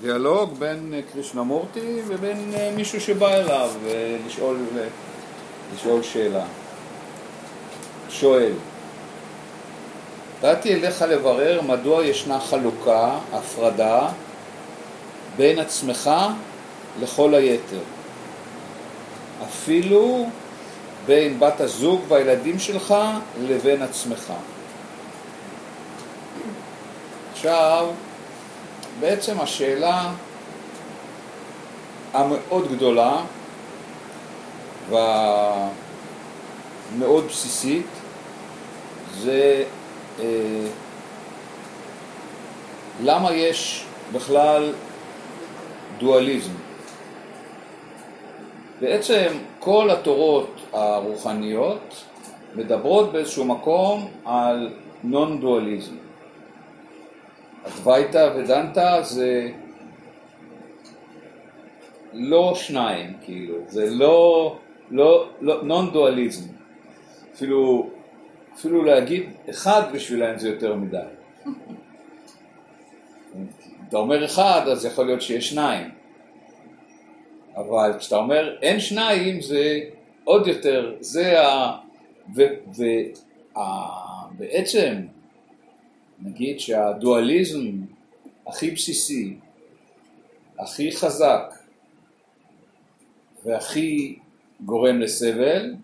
דיאלוג בין אה, קרישנמורטי ובין אה, מישהו שבא אליו אה, לשאול, לשאול שאלה. שואל, באתי אליך לברר מדוע ישנה חלוקה, הפרדה, בין עצמך לכל היתר. אפילו בין בת הזוג והילדים שלך לבין עצמך. עכשיו, בעצם השאלה המאוד גדולה והמאוד בסיסית זה אה, למה יש בכלל דואליזם. בעצם כל התורות הרוחניות מדברות באיזשהו מקום על נון אדווייתא ודנתא זה לא שניים, כאילו, זה לא, לא, לא נון דואליזם. אפילו, אפילו להגיד אחד בשבילם זה יותר מדי. אתה אומר אחד, אז יכול להיות שיש שניים. אבל כשאתה אומר אין שניים, זה עוד יותר, זה ה... ובעצם, נגיד שהדואליזם הכי בסיסי, הכי חזק והכי גורם לסבל,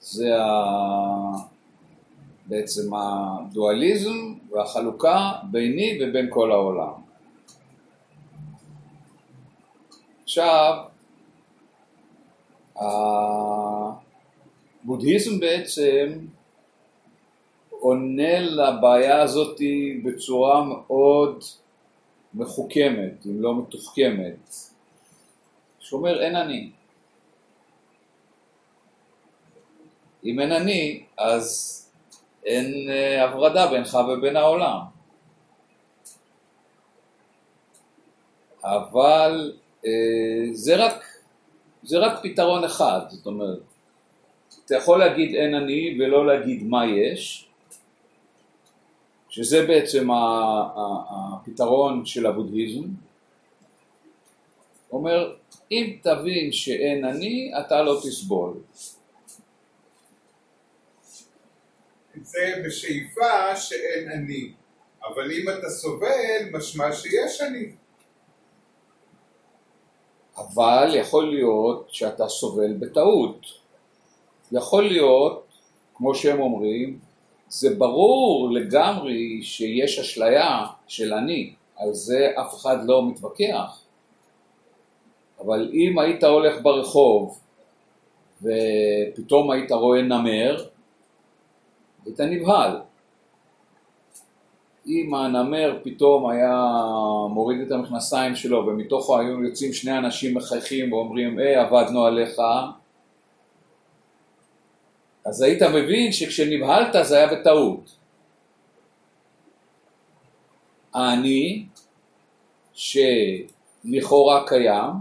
זה ה... בעצם הדואליזם והחלוקה ביני ובין כל העולם. עכשיו, הבודהיזם בעצם עונה לבעיה הזאת בצורה מאוד מחוכמת, אם לא מתוחכמת, שאומר אין אני. אם אין אני, אז אין אה, הפרדה בינך ובין העולם. אבל אה, זה רק, זה רק פתרון אחד, זאת אומרת, אתה יכול להגיד אין אני ולא להגיד מה יש, שזה בעצם הפתרון של הבודהיזם, אומר אם תבין שאין אני אתה לא תסבול זה בשאיפה שאין אני, אבל אם אתה סובל, משמע שיש אני. אבל יכול להיות שאתה סובל בטעות. יכול להיות, כמו שהם אומרים, זה ברור לגמרי שיש אשליה של אני, על זה אף אחד לא מתווכח. אבל אם היית הולך ברחוב ופתאום היית רואה נמר, היית נבהל. אם הנמר פתאום היה מוריד את המכנסיים שלו ומתוכו היו יוצאים שני אנשים מחייכים ואומרים היי עבדנו עליך אז היית מבין שכשנבהלת זה היה בטעות. האני שלכאורה קיים,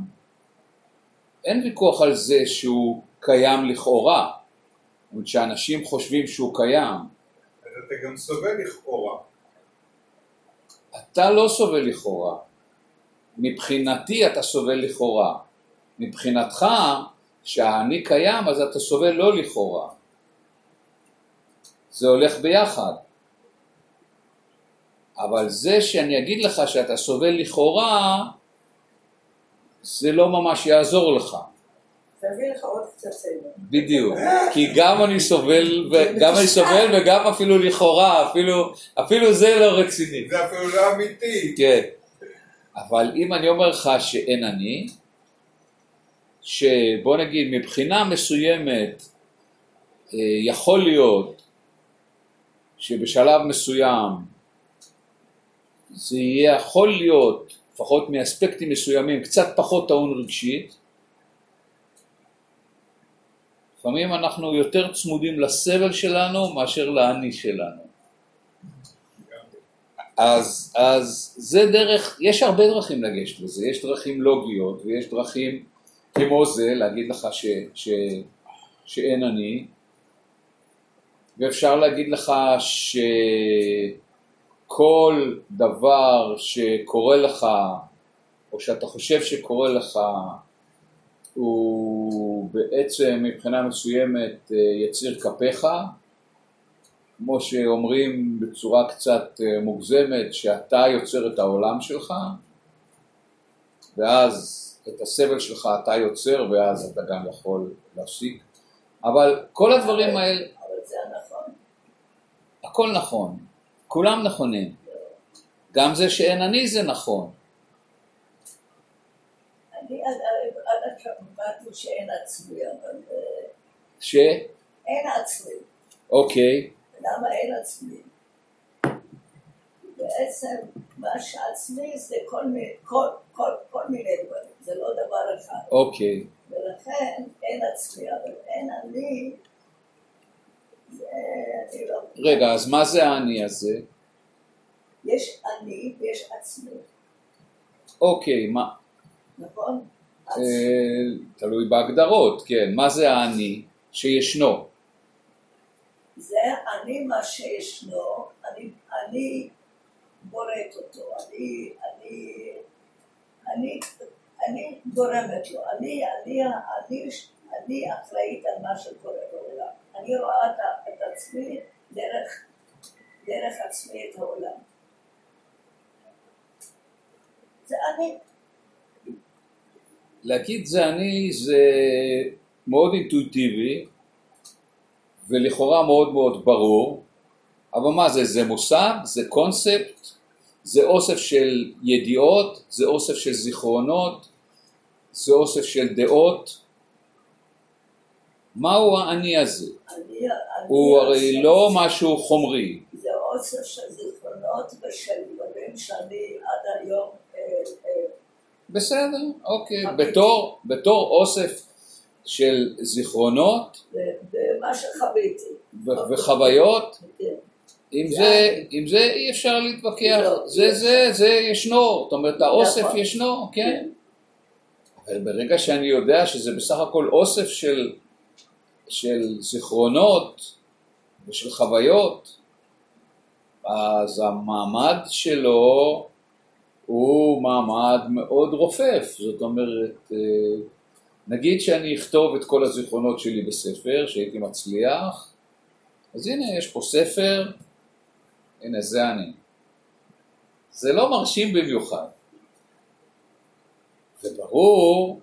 אין ויכוח על זה שהוא קיים לכאורה, זאת אומרת שאנשים חושבים שהוא קיים. אז אתה גם סובל לכאורה. אתה לא סובל לכאורה. מבחינתי אתה סובל לכאורה. מבחינתך, שהאני קיים אז אתה סובל לא לכאורה. זה הולך ביחד. אבל זה שאני אגיד לך שאתה סובל לכאורה, זה לא ממש יעזור לך. תביא לך עוד קצת סבל. בדיוק, כי גם אני סובל, גם אני סובל וגם אפילו לכאורה, אפילו, אפילו זה לא רציני. זה אפילו לא אמיתי. כן, אבל אם אני אומר לך שאין אני, שבוא נגיד מבחינה מסוימת אה, יכול להיות שבשלב מסוים זה יהיה יכול להיות, לפחות מאספקטים מסוימים, קצת פחות טעון רגשית, לפעמים אנחנו יותר צמודים לסבל שלנו מאשר לאני שלנו. אז, אז זה דרך, יש הרבה דרכים לגשת לזה, יש דרכים לוגיות ויש דרכים כמו זה, להגיד לך ש, ש, שאין אני, ואפשר להגיד לך ש... כל דבר שקורה לך, או שאתה חושב שקורה לך, הוא בעצם מבחינה מסוימת אה, יציר כפיך, כמו שאומרים בצורה קצת אה, מוגזמת, שאתה יוצר את העולם שלך, ואז את הסבל שלך אתה יוצר, ואז אתה גם יכול להפסיק. אבל כל הדברים האלה... הכל נכון, כולם נכונים. גם זה שאין אני זה נכון. אני עד עכשיו אמרתי שאין עצמי, אבל אה, ש? אין עצמי. אוקיי, למה אין עצמי? בעצם מה שעצמי זה כל מיני, כל, כל, כל מיני דברים, זה לא דבר אחד. אוקיי. ולכן אין עצמי, אבל אין אני, לא... רגע, אז מה זה האני הזה? יש אני ויש עצמי, אוקיי, מה? נכון? אה, תלוי בהגדרות, כן. מה זה האני שישנו? זה אני מה שישנו, אני, אני בוראת אותו, אני, אני, אני, אני גורמת לו, אני, אני, אני, אני אחראית על מה שקורה בעולם, אני רואה את, את עצמי דרך, דרך עצמי את העולם. זה אני, להגיד זה אני זה מאוד אינטואיטיבי ולכאורה מאוד מאוד ברור, אבל מה זה? זה מושג? זה קונספט? זה אוסף של ידיעות? זה אוסף של זיכרונות? זה אוסף של דעות? מהו האני הזה? אני הוא הרי אוסף- לא משהו חומרי. זה אוסף של זיכרונות ושל דברים שאני עד היום אה, אה, בסדר, אוקיי. אוקיי. בתור, בתור אוסף של זיכרונות ומה שחוויתי. וחוויות, כן. עם זה. עם זה אי אפשר להתווכח, לא, זה זה, זה ישנו, זאת אומרת האוסף נכון. ישנו, כן. אבל ברגע שאני יודע שזה בסך הכל אוסף של, של זיכרונות ושל חוויות, אז המעמד שלו הוא מעמד מאוד רופף, זאת אומרת, אה, נגיד שאני אכתוב את כל הזיכרונות שלי בספר, שהייתי מצליח, אז הנה יש פה ספר, הנה זה אני. זה לא מרשים במיוחד. וברור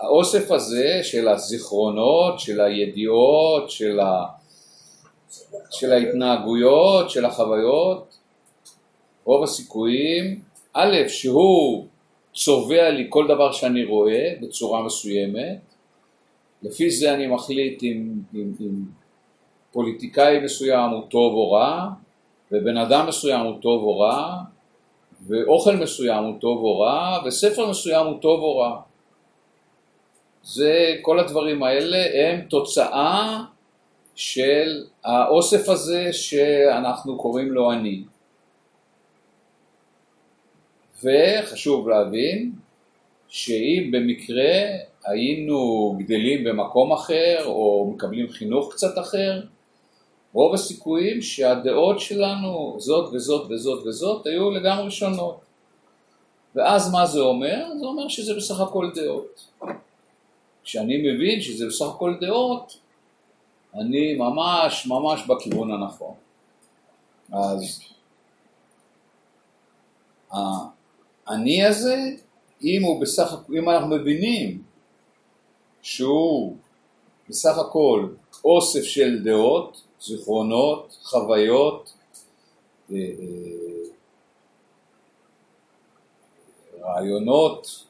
שהאוסף הזה של הזיכרונות, של הידיעות, של, ה... של ההתנהגויות, של החוויות, רוב הסיכויים, א', שהוא צובע לי כל דבר שאני רואה בצורה מסוימת, לפי זה אני מחליט אם, אם, אם פוליטיקאי מסוים הוא טוב או רע, ובן אדם מסוים הוא טוב או רע, ואוכל מסוים הוא טוב או רע, וספר מסוים הוא טוב או רע. זה, כל הדברים האלה הם תוצאה של האוסף הזה שאנחנו קוראים לו אני. וחשוב להבין שאם במקרה היינו גדלים במקום אחר או מקבלים חינוך קצת אחר, רוב הסיכויים שהדעות שלנו, זאת וזאת וזאת וזאת, היו לגמרי שונות. ואז מה זה אומר? זה אומר שזה בסך הכל דעות. כשאני מבין שזה בסך הכל דעות, אני ממש ממש בכיוון הנכון. אז האני הזה, אם בסך אם אנחנו מבינים שהוא בסך הכל אוסף של דעות, זיכרונות, חוויות, אה, אה, רעיונות,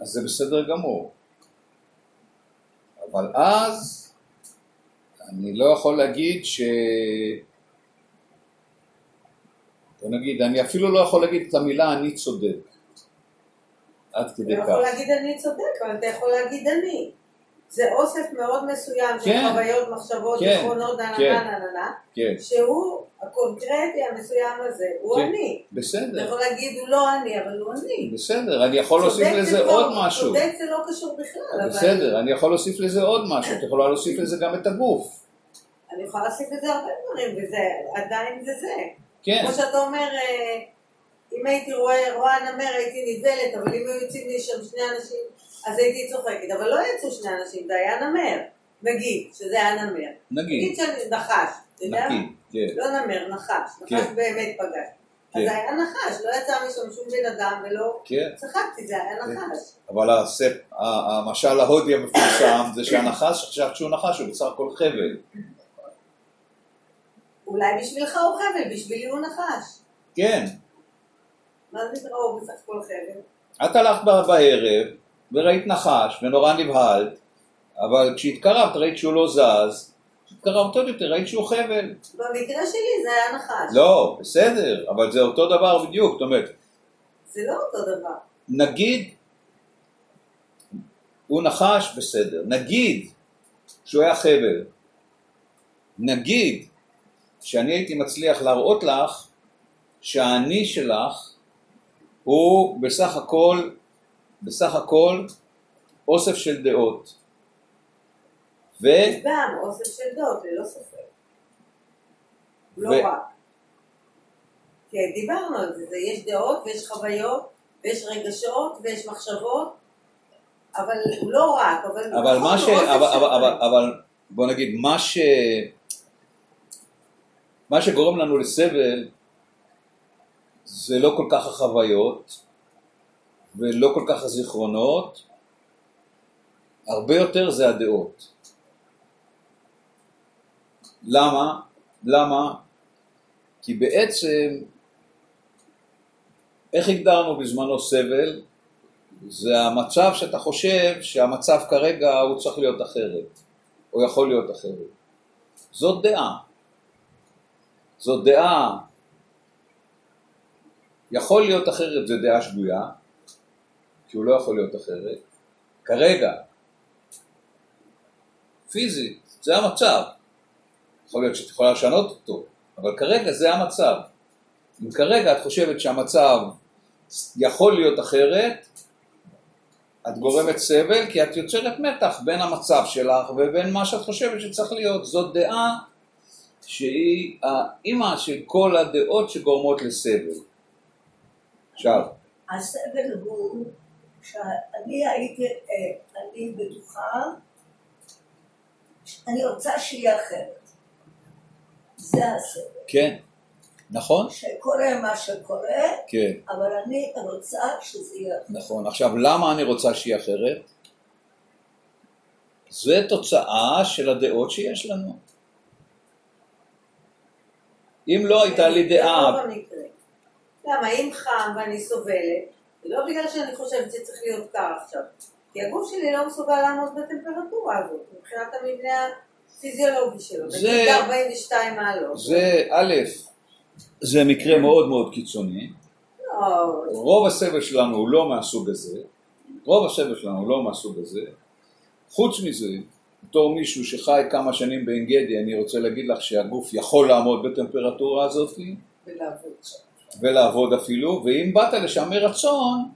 אז זה בסדר גמור. אבל אז אני לא יכול להגיד ש... בוא נגיד, אני אפילו לא יכול להגיד את המילה אני צודק. עד אתה כדי כך. יכול להגיד אני צודק, אבל אתה יכול להגיד אני. זה אוסף מאוד מסוים של כן. חוויות, מחשבות, כן. זיכרונות, נה כן. נה נה נה נה, שהוא הקונקרטי המסוים הזה, הוא. אני. אתה בסדר, יכול להגיד הוא לא אני, אבל הוא אני. בסדר, אני יכול להוסיף לזה זה עוד לא- משהו. צודק זה לא קשור בכלל. בסדר, אני יכול להוסיף לזה עוד משהו, את יכולה להוסיף לזה גם את הגוף. אני יכולה להוסיף לזה הרבה דברים, וזה עדיין זה זה. כן, כמו שאתה אומר, אה, אם הייתי רואה, רואה נמר הייתי נבהלת, אבל אם היו יוצאים לי שם שני אנשים, אז הייתי צוחקת. אבל לא יצאו שני אנשים, זה היה נמר. נגיד, שזה היה נמר. נגיד, נגיד שאני נחש, אתה יודע? כן, לא נמר, נחש. נחש כן. באמת פגש. אז כן. זה היה נחש, לא יצא משם שום בן אדם ולא... כן. צחקתי, זה היה נחש. אבל הספ, המשל ההודי המפורסם זה שהנחש, חשבת שהוא נחש, הוא בסך הכל חבל. אולי בשבילך הוא חבל, בשבילי הוא נחש. כן, מה זה נקרא הוא בסך הכל חבל? את הלכת בערב וראית נחש ונורא נבהלת, אבל כשהתקרבת ראית שהוא לא זז, כשהתקרבת עוד יותר ראית שהוא חבל. במקרה שלי זה היה נחש. לא, בסדר, אבל זה אותו דבר בדיוק, זאת אומרת, זה לא אותו דבר. נגיד, הוא נחש, בסדר, נגיד שהוא היה חבל, נגיד שאני הייתי מצליח להראות לך שהאני שלך הוא בסך הכל, בסך הכל אוסף של דעות. ו... גם אוסף של דעות, ללא ספק. לא ו- רק. כן, דיברנו על זה, יש דעות ויש חוויות ויש רגשות ויש מחשבות, אבל הוא לא רק, אבל... אבל מה ש... אבל, אבל, אבל. אבל בוא נגיד, מה ש... מה שגורם לנו לסבל זה לא כל כך החוויות ולא כל כך הזיכרונות, הרבה יותר זה הדעות. למה? למה? כי בעצם, איך הגדרנו בזמנו סבל? זה המצב שאתה חושב שהמצב כרגע הוא צריך להיות אחרת, או יכול להיות אחרת. זאת דעה. זאת דעה, יכול להיות אחרת זה דעה שגויה, כי הוא לא יכול להיות אחרת. כרגע, פיזית, זה המצב. יכול להיות שאת יכולה לשנות אותו, אבל כרגע זה המצב. אם כרגע את חושבת שהמצב יכול להיות אחרת, את גורמת סבל כי את יוצרת מתח בין המצב שלך ובין מה שאת חושבת שצריך להיות. זאת דעה שהיא האימא של כל הדעות שגורמות לסבל. עכשיו, הסבל הוא שאני הייתי, אה, אני בטוחה, אני רוצה שיהיה אחרת. זה הסבל. כן, נכון? שקורה מה שקורה, כן, אבל אני רוצה שזה יהיה אחרת. נכון. עכשיו, למה אני רוצה שיהיה אחרת? זה תוצאה של הדעות שיש לנו. אם לא הייתה לי דעה. למה, אם חם ואני סובלת, לא בגלל שאני חושבת שצריך להיות קר עכשיו. כי הגוף שלי לא מסוגל לעמוד בטמפרטורה הזאת, מבחינת המבנה הפיזיולוגי שלו. זה- נגיד 42 מעלות. זה א', זה מקרה מאוד מאוד קיצוני. לא, רוב הסבל שלנו הוא לא מהסוג הזה, רוב הסבל שלנו הוא לא מהסוג הזה. חוץ מזה, בתור מישהו שחי כמה שנים בעין גדי, אני רוצה להגיד לך שהגוף יכול לעמוד בטמפרטורה הזאת ולעבוד. ולעבוד אפילו, ואם באת לשם מרצון,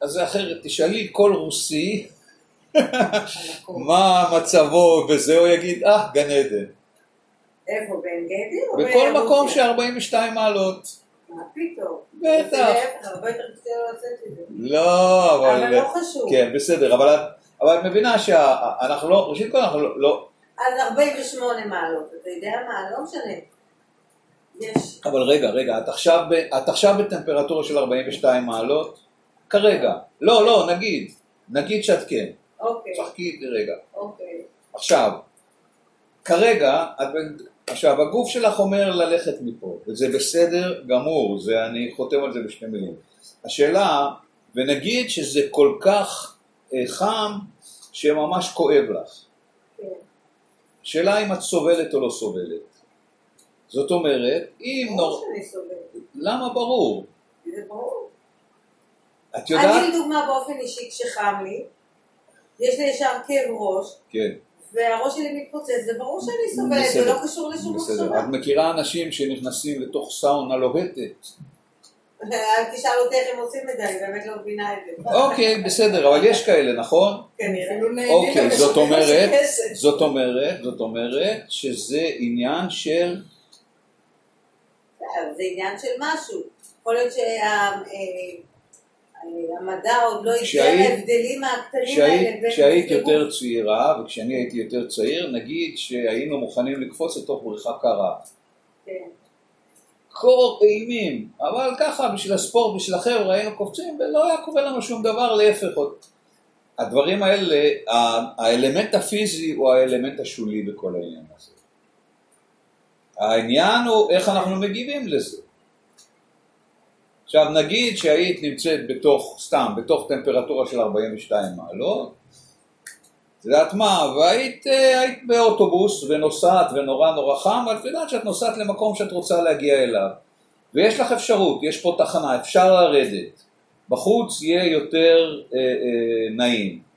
אז זה אחרת, תשאלי כל רוסי. מה מצבו וזה, הוא יגיד, אה, גן עדן. איפה, בעין גדי בכל מקום ברוסיה? ש-42 מעלות. מה פתאום? בטח. זה. לא, אבל... אבל לא חשוב. כן, בסדר, אבל את, אבל את מבינה שאנחנו לא, ראשית כל אנחנו לא, לא, אז 48 מעלות, אתה יודע מה? לא משנה. יש. אבל רגע, רגע, את עכשיו, ב, את עכשיו בטמפרטורה של 42 מעלות? כרגע. לא, לא, נגיד, נגיד שאת כן. אוקיי, צחקי איתי רגע. אוקיי. עכשיו, כרגע, את, עכשיו, הגוף שלך אומר ללכת מפה, וזה בסדר גמור, זה, אני חותם על זה בשתי מילים. השאלה, ונגיד שזה כל כך אה, חם, שממש כואב לך. כן. שאלה אם את סובלת או לא סובלת. זאת אומרת, אם נור... למה ברור? זה ברור. את יודעת? אני לדוגמה באופן אישי, כשחם לי, יש לי ישר כאב ראש, כן, והראש שלי מתפוצץ, זה ברור שאני סובלת. זה לא קשור לשום בסדר. מחשבה. את מכירה אנשים שנכנסים לתוך סאונה לוהטת, אל תשאל אותי איך הם עושים את זה, אני באמת לא מבינה את זה. אוקיי, בסדר, אבל יש כאלה, נכון? כנראה. אפילו נהנים אוקיי, זאת אומרת. זאת אומרת, זאת אומרת שזה עניין של, זה עניין של משהו. יכול להיות שהמדע עוד לא הגיע להבדלים הקטנים האלה כשהיית. יותר צעירה, וכשאני הייתי יותר צעיר, נגיד שהיינו מוכנים לקפוץ לתוך בריכה קרה. כן. קור אימים, אבל ככה בשביל הספורט, בשביל החבר'ה היינו קופצים ולא היה קורה לנו שום דבר, להפך עוד. הדברים האלה, האלמנט הפיזי הוא האלמנט השולי בכל העניין הזה. העניין הוא איך אנחנו מגיבים לזה. עכשיו נגיד שהיית נמצאת בתוך, סתם, בתוך טמפרטורה של 42 מעלות, את יודעת מה, והיית אה, היית באוטובוס ונוסעת ונורא נורא חם, אבל את יודעת שאת נוסעת למקום שאת רוצה להגיע אליו, ויש לך אפשרות, יש פה תחנה, אפשר לרדת, בחוץ יהיה יותר אה, אה, נעים.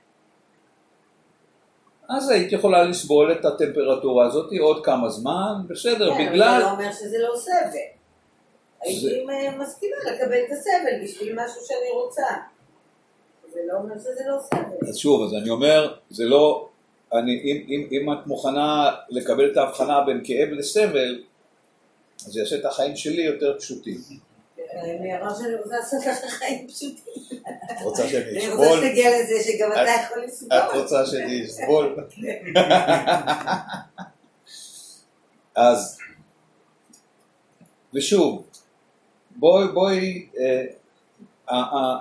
אז היית יכולה לסבול את הטמפרטורה הזאת עוד כמה זמן, בסדר, כן, אבל בגלל... זה לא אומר שזה לא סבל. הייתי אה, מסכימה לקבל את הסבל בשביל משהו שאני רוצה. זה לא אומר שזה לא סבל. אז שוב, אז אני אומר, זה לא, אני, אם, אם, אם את מוכנה לקבל את ההבחנה בין כאב לסבל, אז זה יעשה את החיים שלי יותר פשוטים. אני אמר שאני רוצה לעשות לך חיים פשוטים. את רוצה שאני אני רוצה שתגיע לזה שגם אתה יכול לסבול. את רוצה שאני אסבול? אז, ושוב, בואי, בואי, אה,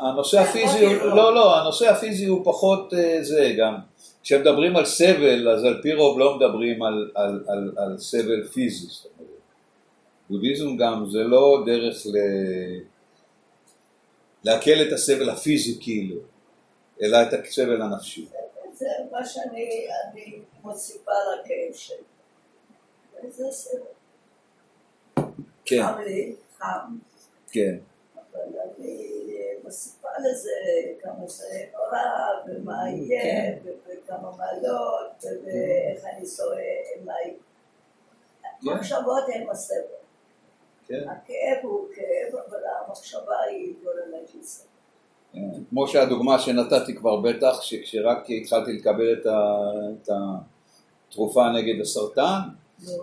הנושא הפיזי, הוא- לא, לא, הנושא הפיזי הוא פחות אה, זה גם. כשמדברים על סבל, אז על פי רוב לא מדברים על, על, על, על סבל פיזי, זאת אומרת. בודהיזם גם זה לא דרך ל... להקל את הסבל הפיזי כאילו, אלא את הסבל הנפשי. זה מה שאני אני מוסיפה לכאב שלי. וזה סבל. כן, חם לי, חם, כן. אבל אני מוסיפה לזה כמה זה נורא, ומה יהיה, ו- וכמה מעלות, ואיך אני סובל, מה יהיה. המחשבות הן הסבל. כן. הכאב הוא כאב, אבל המחשבה היא גורמת לסבל. כמו שהדוגמה שנתתי כבר בטח, שכשרק התחלתי לקבל את, התרופה נגד הסרטן,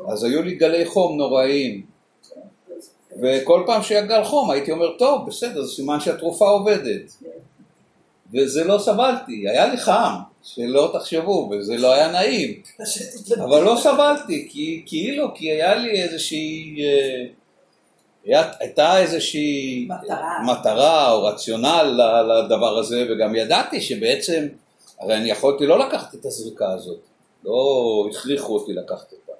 אז היו לי גלי חום נוראיים, וכל פעם שהיה גל חום הייתי אומר, טוב, בסדר, זה סימן שהתרופה עובדת. וזה לא סבלתי, היה לי חם, שלא תחשבו, וזה לא היה נעים, אבל לא סבלתי, כי כאילו, כי היה לי איזושהי, אה, הייתה איזושהי מטרה. מטרה או רציונל לדבר הזה, וגם ידעתי שבעצם, הרי אני יכולתי לא לקחת את הזריקה הזאת, לא הכריחו אותי לקחת אותה,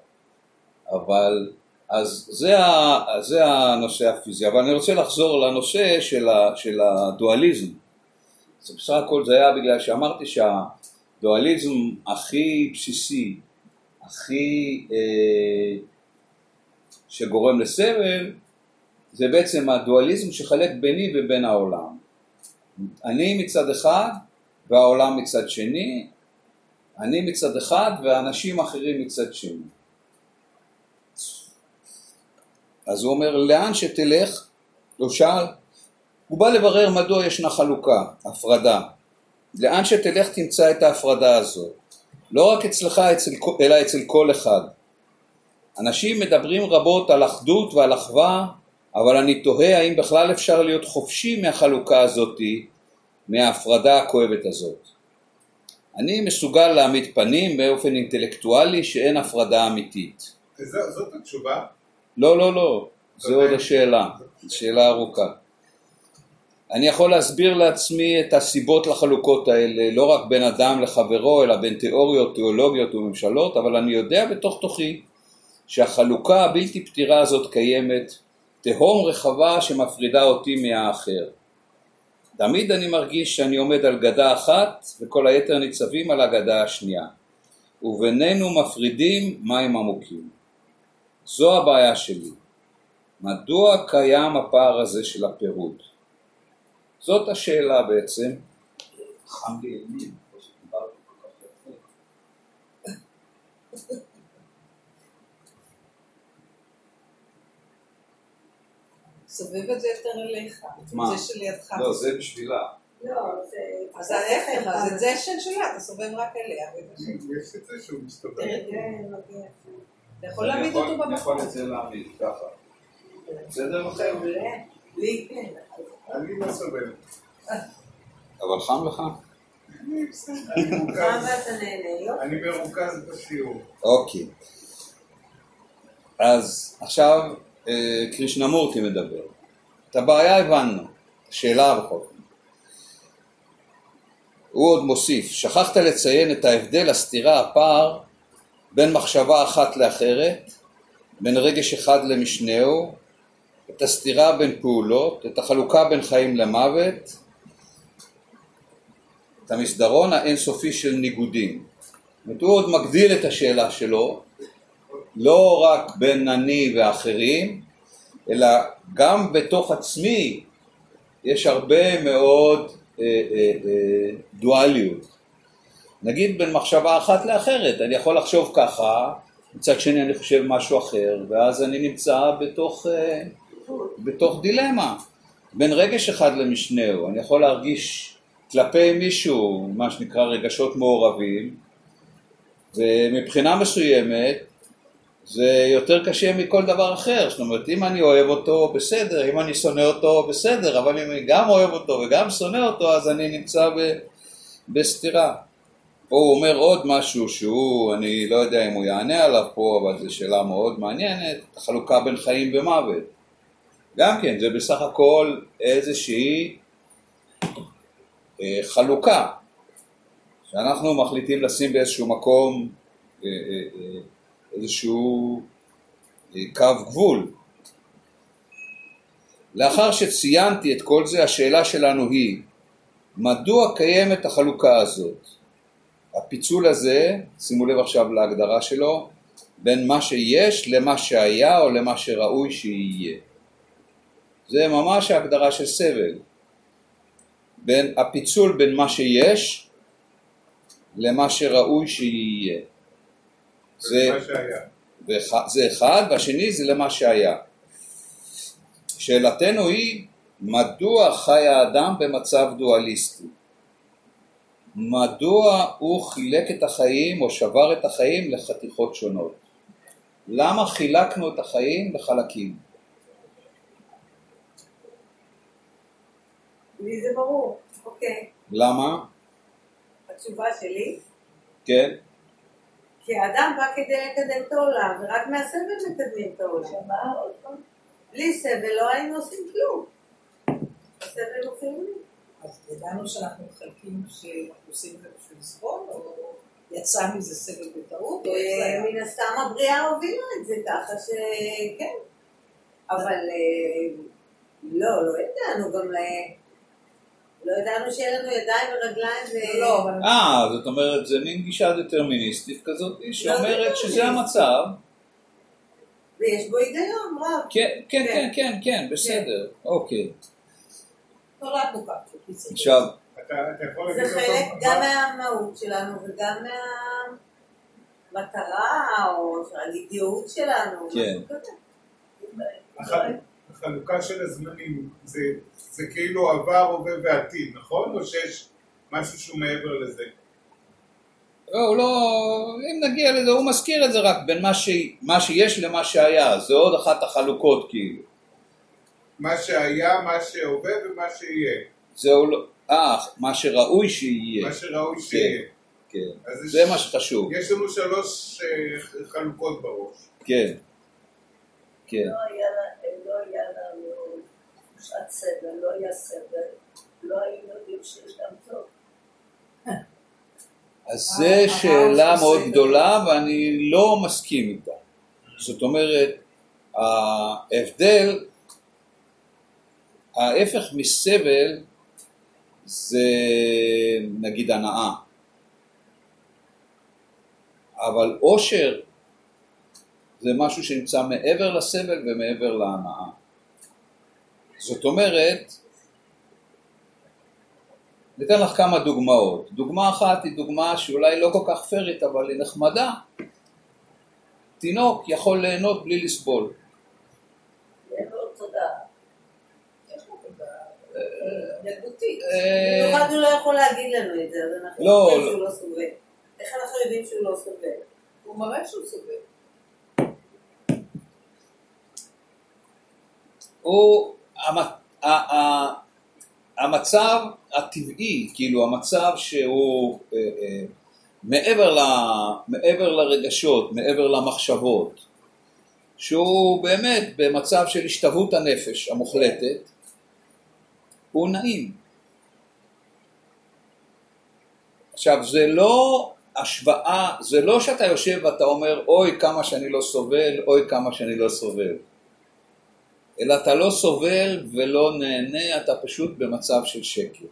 אבל אז זה, ה, זה הנושא הפיזי, אבל אני רוצה לחזור לנושא של, ה, של הדואליזם. זה בסך הכל זה היה בגלל שאמרתי שהדואליזם הכי בסיסי, הכי אה, שגורם לסבל, זה בעצם הדואליזם שחלק ביני ובין העולם. אני מצד אחד והעולם מצד שני, אני מצד אחד ואנשים אחרים מצד שני. אז הוא אומר, לאן שתלך, הוא שאל, הוא בא לברר מדוע ישנה חלוקה, הפרדה. לאן שתלך תמצא את ההפרדה הזאת. לא רק אצלך, אצל, אלא אצל כל אחד. אנשים מדברים רבות על אחדות ועל אחווה, אבל אני תוהה האם בכלל אפשר להיות חופשי מהחלוקה הזאתי, מההפרדה הכואבת הזאת. אני מסוגל להעמיד פנים באופן אינטלקטואלי שאין הפרדה אמיתית. זו- זאת התשובה. לא, לא, לא, זה עוד השאלה, שאלה ארוכה. אני יכול להסביר לעצמי את הסיבות לחלוקות האלה, לא רק בין אדם לחברו, אלא בין תיאוריות, תיאולוגיות וממשלות, אבל אני יודע בתוך תוכי שהחלוקה הבלתי פתירה הזאת קיימת, תהום רחבה שמפרידה אותי מהאחר. תמיד אני מרגיש שאני עומד על גדה אחת וכל היתר ניצבים על הגדה השנייה, ובינינו מפרידים מים עמוקים. זו הבעיה שלי. מדוע קיים הפער הזה של הפירוד? זאת השאלה בעצם. חם לי עינים, כמו שדיברתי כל כך יפה. סובב את זה יותר אליך. את מה? זה שלידך. לא, זה בשבילה. לא, זה... אז ההפך, אז את זה של שלה, אתה סובב רק אליה. יש את זה שהוא מסתובב. כן, מגיע. אתה יכול להעמיד אותו אני יכול במקום. את זה להעמיד, ככה. בסדר לכם? מעולה. לי כן. אני לא סובל. אבל חם לך? אני מרוכז. בשיעור. אוקיי. אז עכשיו קרישנמורטי מדבר. את הבעיה הבנו, שאלה בכל. הוא עוד מוסיף, שכחת לציין את ההבדל, הסתירה, הפער בין מחשבה אחת לאחרת, בין רגש אחד למשנהו, את הסתירה בין פעולות, את החלוקה בין חיים למוות, את המסדרון האינסופי של ניגודים. זאת אומרת, הוא עוד מגדיל את השאלה שלו, לא רק בין אני ואחרים, אלא גם בתוך עצמי יש הרבה מאוד אה, אה, אה, דואליות. נגיד בין מחשבה אחת לאחרת, אני יכול לחשוב ככה, מצד שני אני חושב משהו אחר, ואז אני נמצא בתוך, אה, בתוך דילמה. בין רגש אחד למשנהו, אני יכול להרגיש כלפי מישהו, מה שנקרא רגשות מעורבים, ומבחינה מסוימת זה יותר קשה מכל דבר אחר, זאת אומרת אם אני אוהב אותו בסדר, אם אני שונא אותו בסדר, אבל אם אני גם אוהב אותו וגם שונא אותו אז אני נמצא ב, בסתירה. פה הוא אומר עוד משהו שהוא, אני לא יודע אם הוא יענה עליו פה, אבל זו שאלה מאוד מעניינת, החלוקה בין חיים ומוות. גם כן, זה בסך הכל איזושהי אה, חלוקה. שאנחנו מחליטים לשים באיזשהו מקום אה, אה, אה, איזשהו אה, קו גבול. לאחר שציינתי את כל זה, השאלה שלנו היא, מדוע קיימת החלוקה הזאת? הפיצול הזה, שימו לב עכשיו להגדרה שלו, בין מה שיש למה שהיה או למה שראוי שיהיה. זה ממש ההגדרה של סבל. בין הפיצול בין מה שיש למה שראוי שיהיה. זה, זה אחד, והשני זה למה שהיה. שאלתנו היא, מדוע חי האדם במצב דואליסטי? מדוע הוא חילק את החיים או שבר את החיים לחתיכות שונות? למה חילקנו את החיים לחלקים? לי זה ברור. אוקיי. למה? התשובה שלי, כן? כי האדם בא כדי לקדם את העולם, ורק מהסבל מקדמים את העולם. בלי סבל לא היינו עושים כלום. הסבל הוא חיוני. אז ידענו שאנחנו מחלקים שאנחנו עושים את זה בשביל לסבול, או יצא מזה סבל בטעות, היה? מן הסתם הבריאה הובילה את זה ככה שכן. אבל אה, לא, לא ידענו גם. לא ידענו שיהיה לנו ידיים ורגליים ו... לא, אבל אה, זאת אומרת, זה מין גישה דטרמיניסטית כזאת, שאומרת שזה המצב. ויש בו היגיון רב. כן, כן, כן, כן. כן, כן, בסדר, אוקיי. נולדנו ככה. בקיצור. עכשיו, אתה אתה יכול זה. חלק גם מהמהות שלנו וגם מהמטרה או הייעוד שלנו. כן. החלוקה של הזמנים זה, זה כאילו עבר, הווה ועתיד, נכון? או שיש משהו שהוא מעבר לזה? לא, הוא לא, אם נגיע לזה, הוא מזכיר את זה רק בין מה, ש... מה שיש למה שהיה, זה עוד אחת החלוקות כאילו. מה שהיה, מה שהווה ומה שיהיה. זהו לא, אה, מה שראוי שיהיה, מה שראוי שיהיה. כן, אז יש- זה מה שחשוב, יש לנו שלוש אה, חלוקות בראש. כן, כן, לא היה לה- לא היה לנו תחושת סבל, לא היה סבל, לא היינו יודעים שיש גם טוב. אז אה, זו אה, שאלה אה, מאוד בסדר. גדולה ואני לא מסכים איתה. זאת אומרת, ההבדל, ההפך מסבל זה נגיד הנאה. אבל עושר זה משהו שנמצא מעבר לסבל ומעבר להנאה. זאת אומרת, ניתן לך כמה דוגמאות. דוגמה אחת היא דוגמה שאולי לא כל כך פיירית אבל היא נחמדה. תינוק יכול ליהנות בלי לסבול. תודה. אה, במיוחד הוא לא יכול להגיד לנו את זה, אז אנחנו לא, יודעים לא. שהוא לא סובל. איך אנחנו יודעים שהוא לא סובל? הוא מראה שהוא סובל. הוא המצב הטבעי, כאילו המצב שהוא אה, אה, מעבר, ל, מעבר לרגשות, מעבר למחשבות, שהוא באמת במצב של השתוות הנפש המוחלטת, הוא נעים. עכשיו זה לא השוואה, זה לא שאתה יושב ואתה אומר אוי כמה שאני לא סובל, אוי כמה שאני לא סובל. אלא אתה לא סובל ולא נהנה, אתה פשוט במצב של שקט.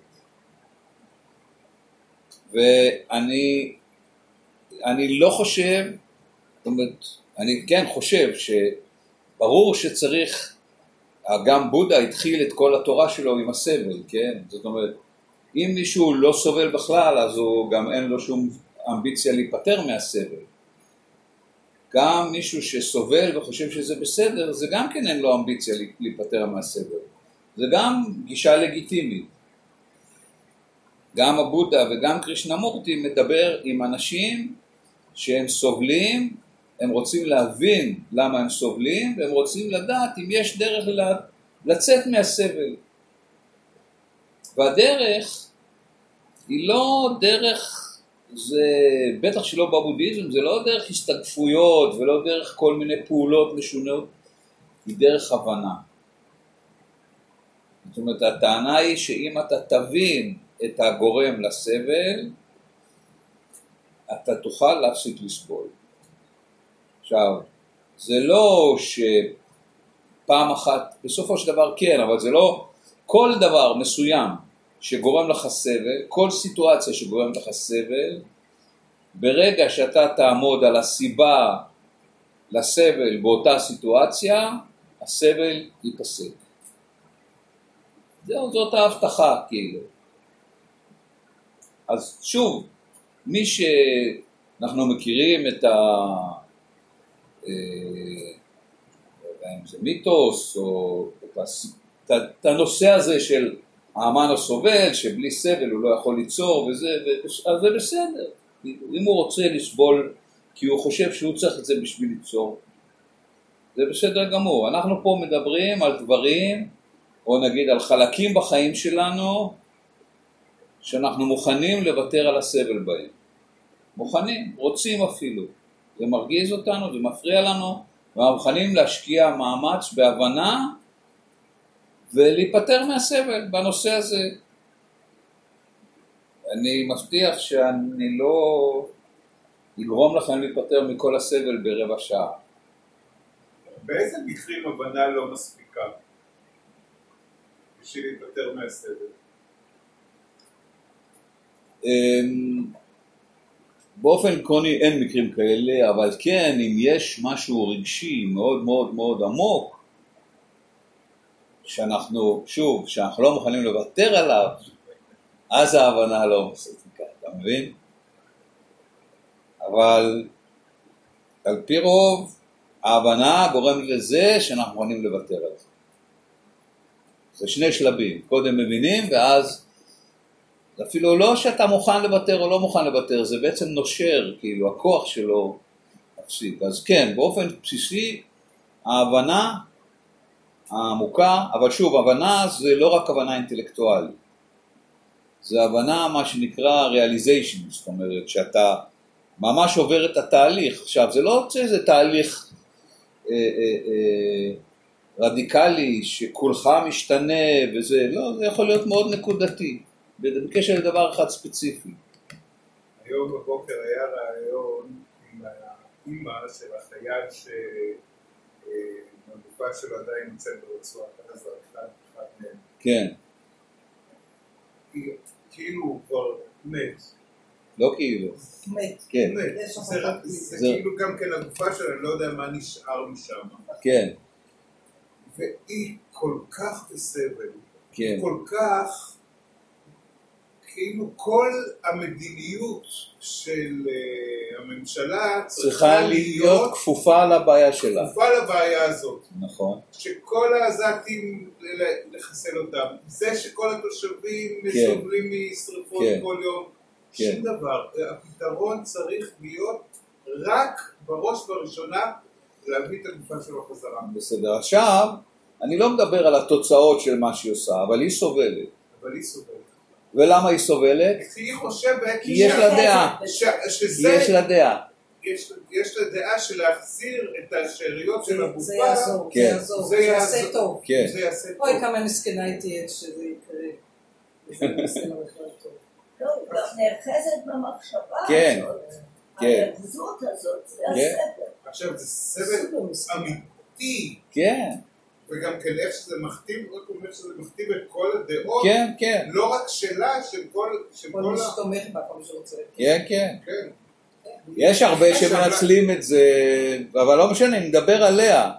ואני אני לא חושב, זאת אומרת, אני כן חושב שברור שצריך, גם בודה התחיל את כל התורה שלו עם הסבל, כן? זאת אומרת, אם מישהו לא סובל בכלל, אז הוא גם אין לו שום אמביציה להיפטר מהסבל. גם מישהו שסובל וחושב שזה בסדר, זה גם כן אין לו אמביציה להיפטר מהסבל. זה גם גישה לגיטימית. גם הבודה וגם קרישנמורטי מדבר עם אנשים שהם סובלים, הם רוצים להבין למה הם סובלים, והם רוצים לדעת אם יש דרך לצאת מהסבל. והדרך היא לא דרך זה בטח שלא בבודהיזם, זה לא דרך הסתגפויות ולא דרך כל מיני פעולות משונות, היא דרך הבנה. זאת אומרת, הטענה היא שאם אתה תבין את הגורם לסבל, אתה תוכל להפסיק לסבול. עכשיו, זה לא שפעם אחת, בסופו של דבר כן, אבל זה לא כל דבר מסוים שגורם לך סבל, כל סיטואציה שגורמת לך סבל, ברגע שאתה תעמוד על הסיבה לסבל באותה סיטואציה, הסבל ייפסק. זהו, זאת ההבטחה כאילו. אז שוב, מי שאנחנו מכירים את ה... אה, לא יודע אם זה מיתוס או את, הס... את הנושא הזה של האמן הסובל, שבלי סבל הוא לא יכול ליצור וזה, אז זה בסדר. אם הוא רוצה לסבול כי הוא חושב שהוא צריך את זה בשביל ליצור, זה בסדר גמור. אנחנו פה מדברים על דברים, או נגיד על חלקים בחיים שלנו, שאנחנו מוכנים לוותר על הסבל בהם. מוכנים, רוצים אפילו. זה מרגיז אותנו, זה מפריע לנו, ואנחנו מוכנים להשקיע מאמץ בהבנה ולהיפטר מהסבל בנושא הזה. אני מבטיח שאני לא אגרום לכם להיפטר מכל הסבל ברבע שעה. באיזה מקרים הבנה לא מספיקה בשביל להיפטר מהסבל? אמ, באופן עקרוני אין מקרים כאלה, אבל כן, אם יש משהו רגשי מאוד מאוד מאוד עמוק, שאנחנו, שוב, שאנחנו לא מוכנים לוותר עליו, אז ההבנה לא מספיקה, אתה מבין? אבל על פי רוב, ההבנה גורמת לזה שאנחנו מוכנים לוותר על זה. זה שני שלבים, קודם מבינים ואז אפילו לא שאתה מוכן לוותר או לא מוכן לוותר, זה בעצם נושר, כאילו הכוח שלו מפסיק. אז כן, באופן בסיסי ההבנה העמוקה, אבל שוב, הבנה זה לא רק הבנה אינטלקטואלית, זה הבנה מה שנקרא realization, זאת אומרת שאתה ממש עובר את התהליך. עכשיו, זה לא איזה תהליך אה, אה, אה, רדיקלי שכולך משתנה וזה, לא, זה יכול להיות מאוד נקודתי, בקשר לדבר אחד ספציפי. היום בבוקר היה ראיון עם האימא של החייל שהמגופה שלו עדיין נמצאת ברצועת עזה, אחד אחד מהם. כן, כאילו הוא כבר מת. לא כאילו, מת. כן, זה- כאילו גם כן הגופה שלו, אני לא יודע מה נשאר משם. כן, והיא כל כך בסבל, כן, כל כך, כאילו כל המדיניות של אה, הממשלה צריכה להיות כפופה לבעיה שלה. כפופה לבעיה הזאת. נכון. שכל העזתים לחסל אותם, זה שכל התושבים כן. סובלים משרפות כן. כל יום, כן. שום דבר, הפתרון צריך להיות רק בראש ובראשונה להביא את הגופה שלו חזרה, בסדר. עכשיו, אני לא מדבר על התוצאות של מה שהיא עושה, אבל היא סובלת. אבל היא סובלת. ולמה היא סובלת? כי היא חושבת כי יש לה דעה. שזה, יש לה דעה. יש, יש לה דעה של להחזיר את השאריות של הגופה, זה יעזור, זה כן. יעזור, זה זה יעשה. טוב. כן. זה יעשה טוב. אוי, כמה מסכנה הייתי עד שזה יקרה. לא, היא גם נאחזת במחשבה כן. כן. הזאת, זה כן. הסבל. עכשיו זה סבל. אמיתי, כן, וגם כן איך שזה מכתיב, רק אומר שזה מכתיב את כל הדעות, כן, כן, לא רק שלה, של כל, של כל כל מי. שתומך בה, כל מי שרוצה. כן, כן. כן. יש הרבה שמנצלים את זה, אבל לא משנה, אני מדבר עליה.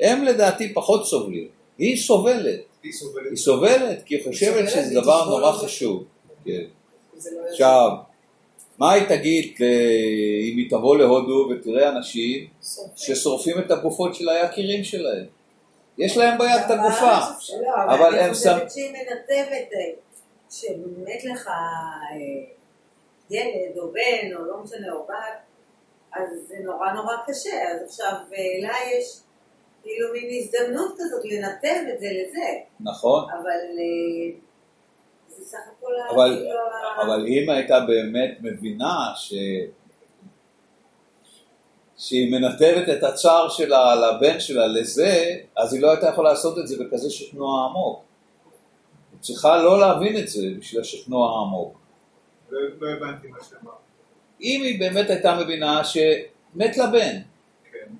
הם לדעתי פחות סובלים. היא סובלת. היא סובלת. היא סובלת כי היא חושבת שזה דבר נורא. חשוב. כן. לא. עכשיו, מה היא תגיד אה, אם היא תבוא להודו ותראה אנשים. ששורפים את הגופות של היקירים שלהם? יש להם ביד את הגופה. אבל הם אני חושבת שהיא מנתבת, אה, שבאמת לך אה, ילד או בן או לא משנה או בת, אז זה נורא נורא קשה, אז עכשיו לה יש כאילו מין הזדמנות כזאת לנתב את זה לזה, נכון. אבל אה, זה סך הכל אבל, כאילו אבל אם הייתה באמת מבינה ש... שהיא מנתבת את הצער שלה על הבן שלה לזה, אז היא לא הייתה יכולה לעשות את זה בכזה שכנוע עמוק. היא צריכה לא להבין את זה בשביל השכנוע העמוק. לא לא הבנתי מה שאמרת. אם היא באמת הייתה מבינה שמת לה בן, כן.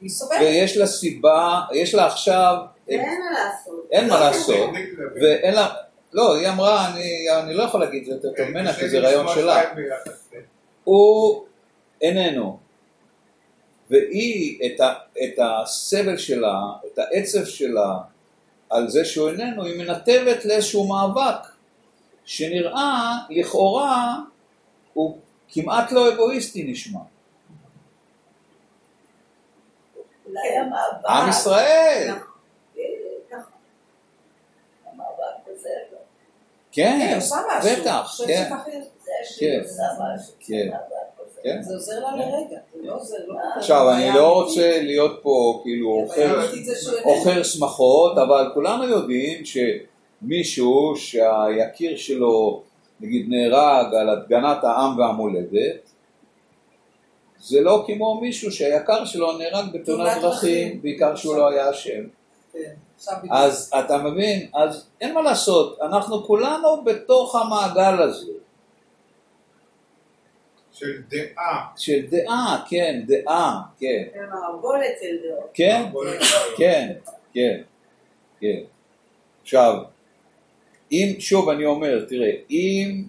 היא סובלת. ויש לה סיבה, יש לה עכשיו, אין מה לעשות. אין מה לעשות, תגיד לה, ואין לה, לא, היא אמרה, אני, אני לא יכול להגיד את זה יותר טוב ממנה, כי זה רעיון שלה. כן. הוא איננו. והיא את, ה, את הסבל שלה, את העצב שלה על זה שהוא איננו, היא מנתבת לאיזשהו מאבק שנראה לכאורה הוא כמעט לא אגואיסטי נשמע. אולי המאבק, עם ישראל, לא. היא כן. בטח, כן, כן. כן. זה עוזר לה לרגע. זה לא עוזר, לא עכשיו אני לא. רוצה להיות פה כאילו. עוכר שמחות, אבל כולנו יודעים שמישהו שהיקיר שלו נגיד נהרג על הפגנת העם והמולדת, זה לא כמו מישהו שהיקר שלו נהרג בתאונת תאונת דרכים. בעיקר שהוא לא היה אשם. כן. אז אתה מבין, אז אין מה לעשות, אנחנו כולנו בתוך המעגל הזה של דעה. של דעה, כן, דעה, כן, זה מערבולת של דעות. כן, נגיד. כן, כן, כן. עכשיו, אם, שוב אני אומר, תראה, אם,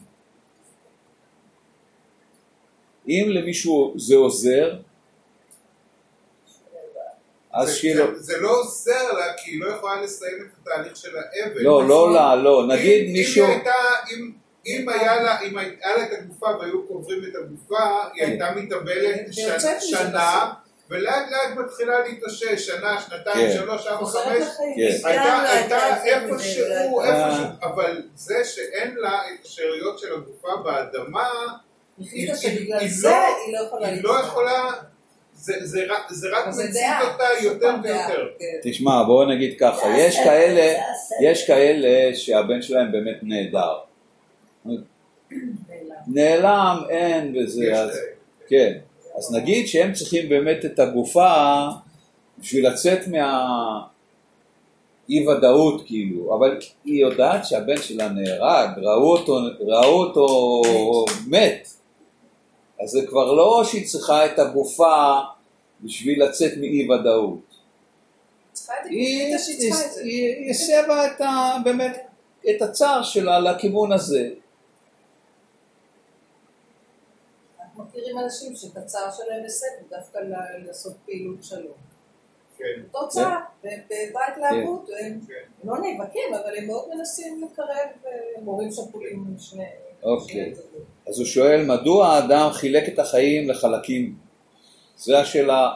אם למישהו זה עוזר, אז זה- שיהיה לו, זה- לא עוזר לה כי היא לא יכולה לסיים את התהליך של האבל. לא, לא, לא, לא, אם- נגיד אם מישהו, היא הייתה, אם- אם היה לה, אם היה לה את הגופה והיו קוברים את הגופה, היא כן. הייתה מתאבלת ויוצאת מזה שנה, ולאט לאט מתחילה להתאושש, שנה, שנתיים, כן. שלוש, ארבע, חמש. כן. הייתה, איפשהו, איפשהו, אה. אבל זה שאין לה את השאריות של הגופה באדמה, היא לא- לא יכולה לא זה- זה רק- מציג. אותה יותר ויותר. כן. תשמע, בואו נגיד ככה. יש כאלה שהבן שלהם באמת נהדר. נעלם. אין וזה, יש אז. כן, אז נגיד שהם צריכים באמת את הגופה בשביל לצאת מהאי ודאות כאילו, אבל היא יודעת שהבן שלה נהרג, ראו אותו, ראו אותו מת, אז זה כבר לא שהיא צריכה את הגופה בשביל לצאת מאי ודאות. צריכה את זה, היא, החליטה שהיא צריכה את זה. היא, היא הסבה באמת את הצער שלה לכיוון הזה. מכירים אנשים שאת הצער שלהם בסדר, דווקא לעשות פעילות שלום. כן, תוצאה, ובבית להבות הם כן. לא נאבקים, אבל הם מאוד מנסים לקרב מורים שפוטים שני... אוקיי. אז הוא שואל, מדוע האדם חילק את החיים לחלקים? זו השאלה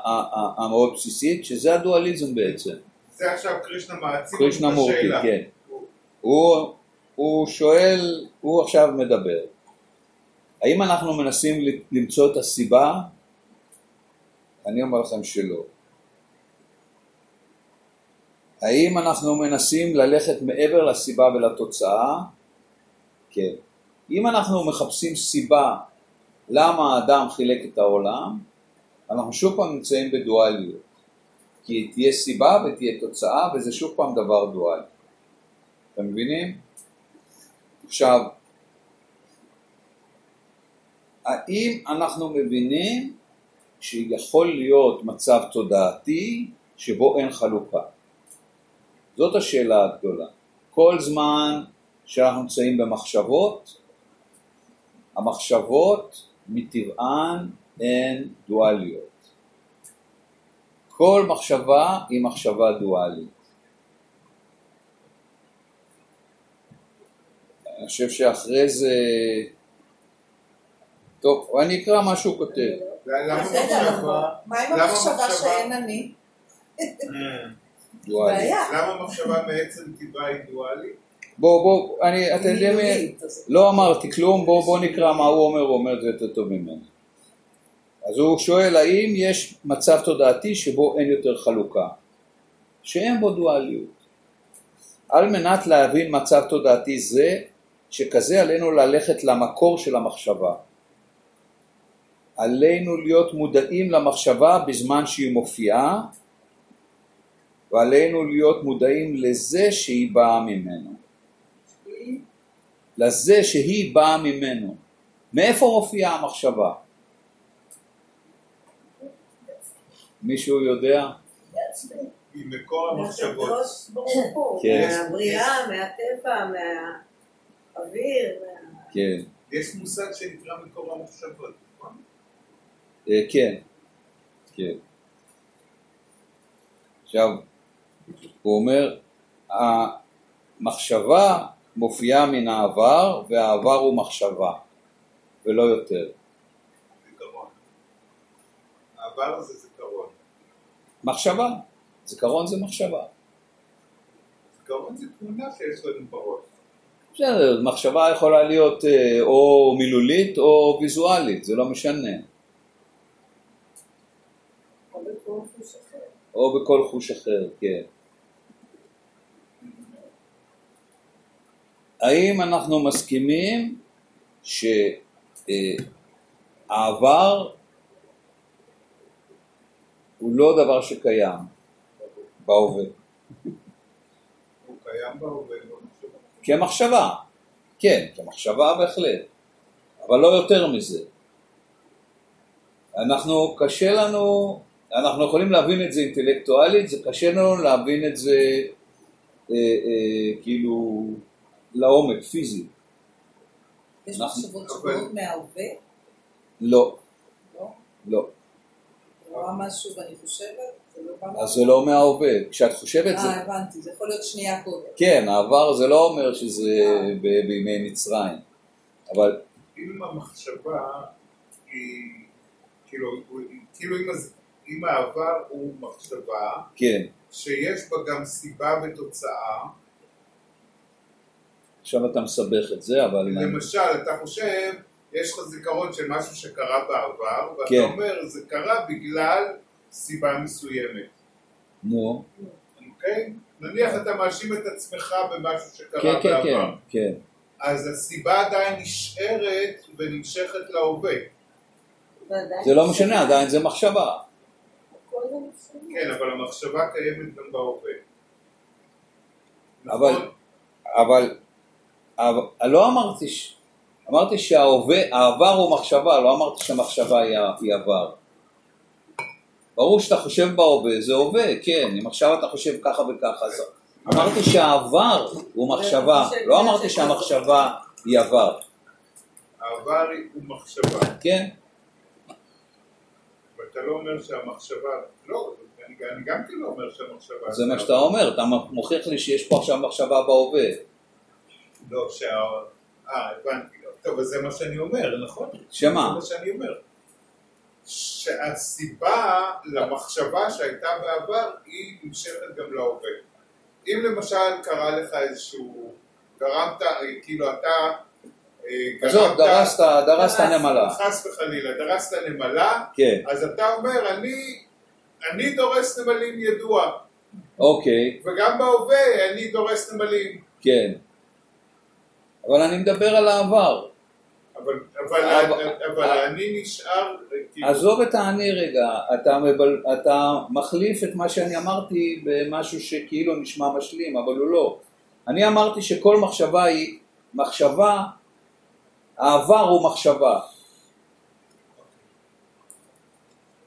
המאוד בסיסית, שזה הדואליזם בעצם. זה עכשיו קרישנה מעצים קרישנה את מורטי, השאלה. כן. הוא, הוא שואל, הוא עכשיו מדבר. האם אנחנו מנסים למצוא את הסיבה? אני אומר לכם שלא. האם אנחנו מנסים ללכת מעבר לסיבה ולתוצאה? כן. אם אנחנו מחפשים סיבה למה האדם חילק את העולם, אנחנו שוב פעם נמצאים בדואליות. כי תהיה סיבה ותהיה תוצאה וזה שוב פעם דבר דואלי. אתם מבינים? עכשיו, האם אנחנו מבינים שיכול להיות מצב תודעתי שבו אין חלוקה? זאת השאלה הגדולה. כל זמן שאנחנו נמצאים במחשבות, המחשבות מטבען הן דואליות. כל מחשבה היא מחשבה דואלית. אני חושב שאחרי זה... טוב, אני אקרא מה שהוא כותב. מה עם המחשבה מחשבה? שאין אני? למה מחשבה מעצם טבעה היא דואלית? בוא, בוא, אני, אתם יודעים, מילולית, אז- לא אמרתי כלום, בוא, בוא נקרא מה הוא אומר, הוא אומר את זה יותר טוב ממני. אז הוא שואל האם יש מצב תודעתי שבו אין יותר חלוקה, שאין בו דואליות. על מנת להבין מצב תודעתי זה, שכזה עלינו ללכת למקור של המחשבה. עלינו להיות מודעים למחשבה בזמן שהיא מופיעה, ועלינו להיות מודעים לזה שהיא באה ממנו. לזה שהיא באה ממנו. מאיפה מופיעה המחשבה? מישהו יודע? היא מקור המחשבות. כן. מהבריאה, מהטבע, מהאוויר, מה- כן. יש מושג שנקרא מקור המחשבות, כן, כן. עכשיו, הוא אומר, המחשבה מופיעה מן העבר, והעבר הוא מחשבה, ולא יותר. העבר זיכרון. מחשבה, זיכרון זה מחשבה. זיכרון זה תמונה שיש לנו בראש. בסדר, מחשבה יכולה להיות אה, או מילולית או ויזואלית, זה לא משנה. או בכל חוש אחר. או בכל חוש אחר, כן. האם אנחנו מסכימים שהעבר הוא לא דבר שקיים בהווה, הוא קיים בהווה, לא מחשבה. כמחשבה, כן, כמחשבה בהחלט, אבל לא יותר מזה. אנחנו, קשה לנו, אנחנו יכולים להבין את זה אינטלקטואלית, זה קשה לנו להבין את זה אה, אה, כאילו לעומק, פיזי. יש מחשבות שבאות מההווה, לא, לא? לא. אני רואה משהו ואני חושבת, זה לא אז זה לא מההווה. כשאת חושבת זה... אה, הבנתי, זה יכול להיות שנייה קודם. כן, העבר זה לא אומר שזה ב- בימי מצרים, אבל אם המחשבה היא, כאילו, כאילו אם, אם העבר הוא מחשבה, כן, שיש בה גם סיבה ותוצאה, עכשיו אתה מסבך את זה, אבל... למשל, אתה חושב, יש לך זיכרון של משהו שקרה בעבר, ואתה כן. אומר, זה קרה בגלל סיבה מסוימת, נו, אוקיי? נניח אתה מאשים את עצמך במשהו שקרה כן, כן, כן, בעבר, כן. אז הסיבה עדיין נשארת ונמשכת להווה. זה לא משנה, עדיין זה מחשבה. כן, אבל המחשבה קיימת גם בהווה. אבל- נכון? אבל, אבל לא אמרתי, ש- אמרתי שההווה, העבר הוא מחשבה, לא אמרתי שהמחשבה היא עבר. ברור שאתה חושב בהווה, זה הווה, כן, אם עכשיו אתה חושב ככה וככה, אז אמרתי שהעבר הוא מחשבה, לא אמרתי שהמחשבה היא עבר, העבר הוא מחשבה, כן? ואתה לא אומר שהמחשבה, לא, אני אני גם כאילו אומר שהמחשבה... זה מה שאתה אומר, אתה מוכיח לי שיש פה עכשיו מחשבה בהווה. לא, שה... אה, הבנתי. טוב, אז זה מה שאני אומר, נכון? שמה? זה מה שאני אומר. שהסיבה למחשבה שהייתה בעבר היא נמשכת גם להווה. אם למשל קרה לך איזשהו, גרמת, כאילו אתה אה, עזוב, גרמת- דרסת, דרסת נמלה. חס וחלילה, דרסת נמלה, כן, אז אתה אומר, אני, אני דורס נמלים ידוע, אוקיי, וגם בהווה אני דורס נמלים, כן. אבל אני מדבר על העבר. אבל, אבל, אבל- אבל אני נשאר, כאילו, עזוב את האני רגע, אתה, מבל, אתה מחליף את מה שאני אמרתי במשהו שכאילו נשמע משלים, אבל הוא לא. אני אמרתי שכל מחשבה היא מחשבה, העבר הוא מחשבה.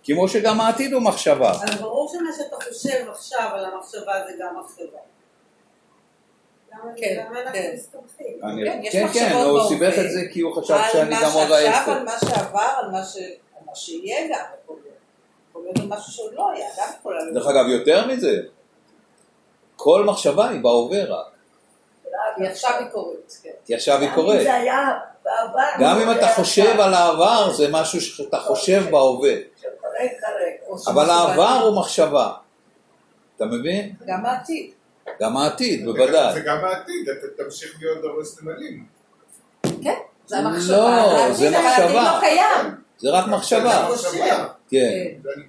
כמו שגם העתיד הוא מחשבה. אז ברור שמה שאתה חושב עכשיו על המחשבה זה גם מחשבה. כן, כן. כן, כן, מחשבות כן, הוא. סיבך את זה כי הוא חשב שאני גם עוד ההפך. על מה שעבר, על מה ש- על מה שיהיה גם, יכול להיות. משהו שעוד לא היה, גם יכול להיות. דרך אגב, יותר מזה, כל מחשבה היא בהווה רק, היא עכשיו היא קורית, כן. כי עכשיו היא גם אם קורית. זה היה. גם אם זה אתה חושב. על העבר, זה משהו שאתה חושב בהווה. אבל העבר. הוא מחשבה. אתה מבין? גם העתיד. גם העתיד, זה בוודאי. גם העתיד, אתה תמשיך להיות דורס נמלים. כן, זה המחשבה. לא, העתיד, זה אבל העתיד מחשבה. לא קיים. זה רק מחשבה. זה מחשבה. כן.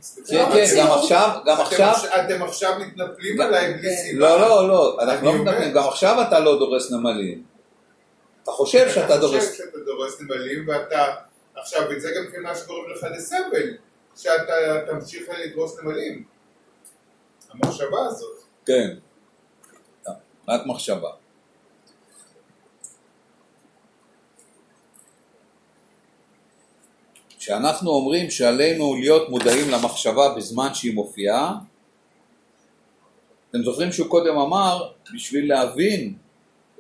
זה כן, כן, זה- גם עכשיו, גם עכשיו, אתם עכשיו מתנפלים עליי בלי סיבה. לא, לא, לא, אנחנו לא. מדברים, גם עכשיו אתה לא דורס נמלים. אתה חושב שאתה אתה דורס, חושב שאתה דורס נמלים ואתה, עכשיו, וזה גם כן מה שגורם לך לסבל, שאתה תמשיך לדרוס נמלים. המחשבה הזאת. כן, רק מחשבה. כשאנחנו אומרים שעלינו להיות מודעים למחשבה בזמן שהיא מופיעה, אתם זוכרים שהוא קודם אמר, בשביל להבין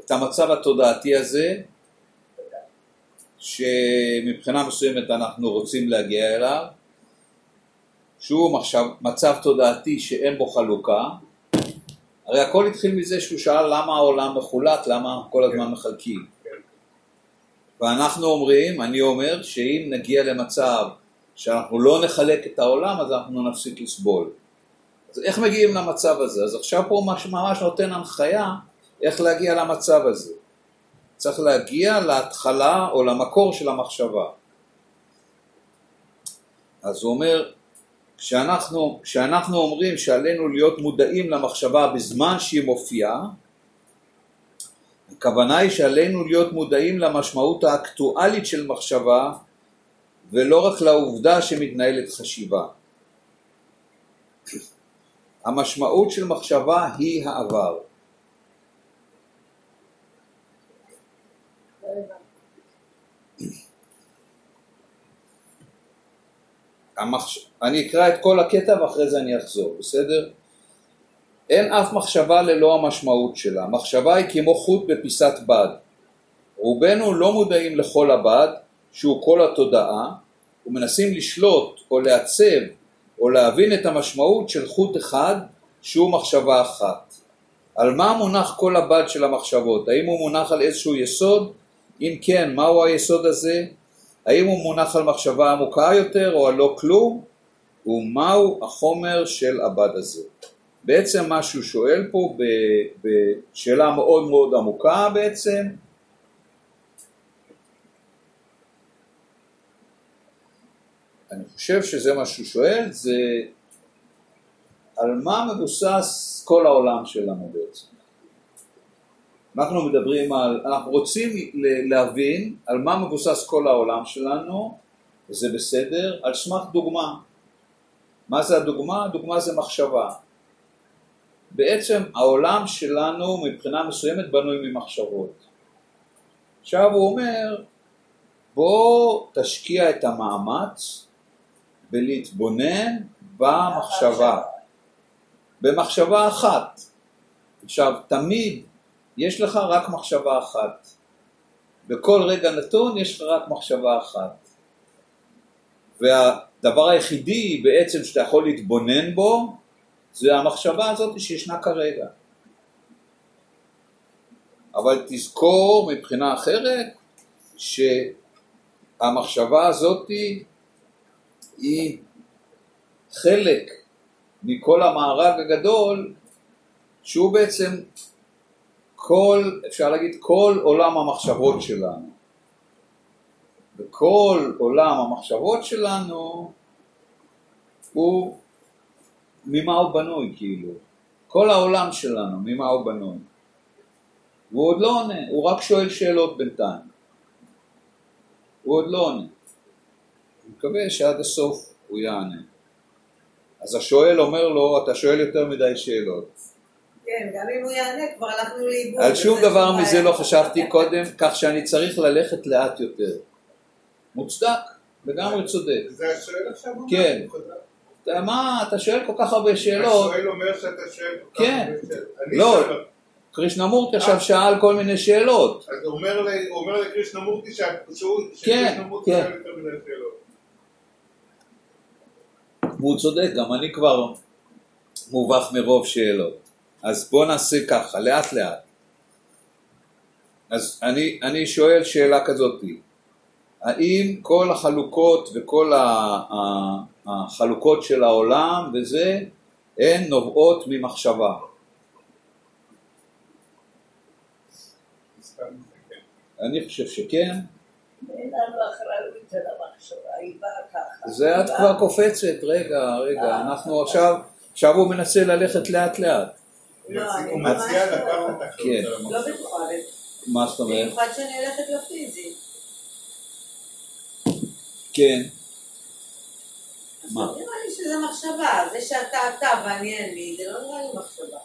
את המצב התודעתי הזה, שמבחינה מסוימת אנחנו רוצים להגיע אליו, שהוא מחשב, מצב תודעתי שאין בו חלוקה, הרי הכל התחיל מזה שהוא שאל למה העולם מחולק, למה כל הזמן מחלקים. ואנחנו אומרים, אני אומר, שאם נגיע למצב שאנחנו לא נחלק את העולם, אז אנחנו נפסיק לסבול. אז איך מגיעים למצב הזה? אז עכשיו פה ממש, ממש נותן הנחיה איך להגיע למצב הזה. צריך להגיע להתחלה או למקור של המחשבה. אז הוא אומר, כשאנחנו, כשאנחנו אומרים שעלינו להיות מודעים למחשבה בזמן שהיא מופיעה, הכוונה היא שעלינו להיות מודעים למשמעות האקטואלית של מחשבה ולא רק לעובדה שמתנהלת חשיבה. המשמעות של מחשבה היא העבר. המחש... אני אקרא את כל הקטע ואחרי זה אני אחזור, בסדר? אין אף מחשבה ללא המשמעות שלה. מחשבה היא כמו חוט בפיסת בד. רובנו לא מודעים לכל הבד, שהוא כל התודעה, ומנסים לשלוט או לעצב או להבין את המשמעות של חוט אחד שהוא מחשבה אחת. על מה מונח כל הבד של המחשבות? האם הוא מונח על איזשהו יסוד? אם כן, מהו היסוד הזה? האם הוא מונח על מחשבה עמוקה יותר או על לא כלום? ומהו החומר של הבד הזה? בעצם מה שהוא שואל פה בשאלה מאוד מאוד עמוקה בעצם, אני חושב שזה מה שהוא שואל, זה על מה מבוסס כל העולם שלנו בעצם. אנחנו מדברים על, אנחנו רוצים להבין על מה מבוסס כל העולם שלנו, וזה בסדר, על סמך דוגמה. מה זה הדוגמה? הדוגמה זה מחשבה. בעצם העולם שלנו מבחינה מסוימת בנוי ממחשבות. עכשיו הוא אומר, בוא תשקיע את המאמץ בלהתבונן במחשבה, במחשבה אחת. עכשיו, תמיד יש לך רק מחשבה אחת. בכל רגע נתון יש לך רק מחשבה אחת. והדבר היחידי בעצם שאתה יכול להתבונן בו זה המחשבה הזאת שישנה כרגע. אבל תזכור מבחינה אחרת שהמחשבה הזאת היא חלק מכל המארג הגדול שהוא בעצם כל, אפשר להגיד, כל עולם המחשבות שלנו. וכל עולם המחשבות שלנו הוא, ממה הוא בנוי כאילו? כל העולם שלנו, ממה הוא בנוי? והוא עוד לא עונה, הוא רק שואל שאלות בינתיים. הוא עוד לא עונה. אני מקווה שעד הסוף הוא יענה. אז השואל אומר לו, אתה שואל יותר מדי שאלות. כן, גם אם הוא יענה, כבר הלכנו לאיבוד. על שום דבר בעיה. מזה לא חשבתי קודם, כך שאני צריך ללכת לאט יותר. מוצדק, לגמרי צודק. זה השואל עכשיו? אומר? כן. מה, אתה שואל כל כך הרבה שאלות, השואל אומר שאתה שואל כל כך כן. הרבה שאלות. אני לא. שואל- קרישנמורטי עכשיו שאל כל מיני שאלות. אז הוא אומר לקרישנמורטי שה- שהוא- כן, כן. שואל יותר מדי שאלות. והוא צודק, גם אני כבר מובך מרוב שאלות. אז בוא נעשה ככה, לאט לאט. אז אני, אני שואל שאלה כזאת, האם כל החלוקות וכל החלוקות של העולם וזה, הן נובעות ממחשבה? אני חושב שכן. זה את כבר קופצת, רגע, רגע, אנחנו עכשיו, עכשיו הוא מנסה ללכת לאט לאט. הוא לא, מציע- לא. לקחת את האחריות כן. לא. בטוחה, מה זאת אומרת? במיוחד שאני הולכת לפיזי. כן. אז מה? לא נראה לי שזה מחשבה, זה שאתה אתה ואני אני, זה לא נראה לי מחשבה.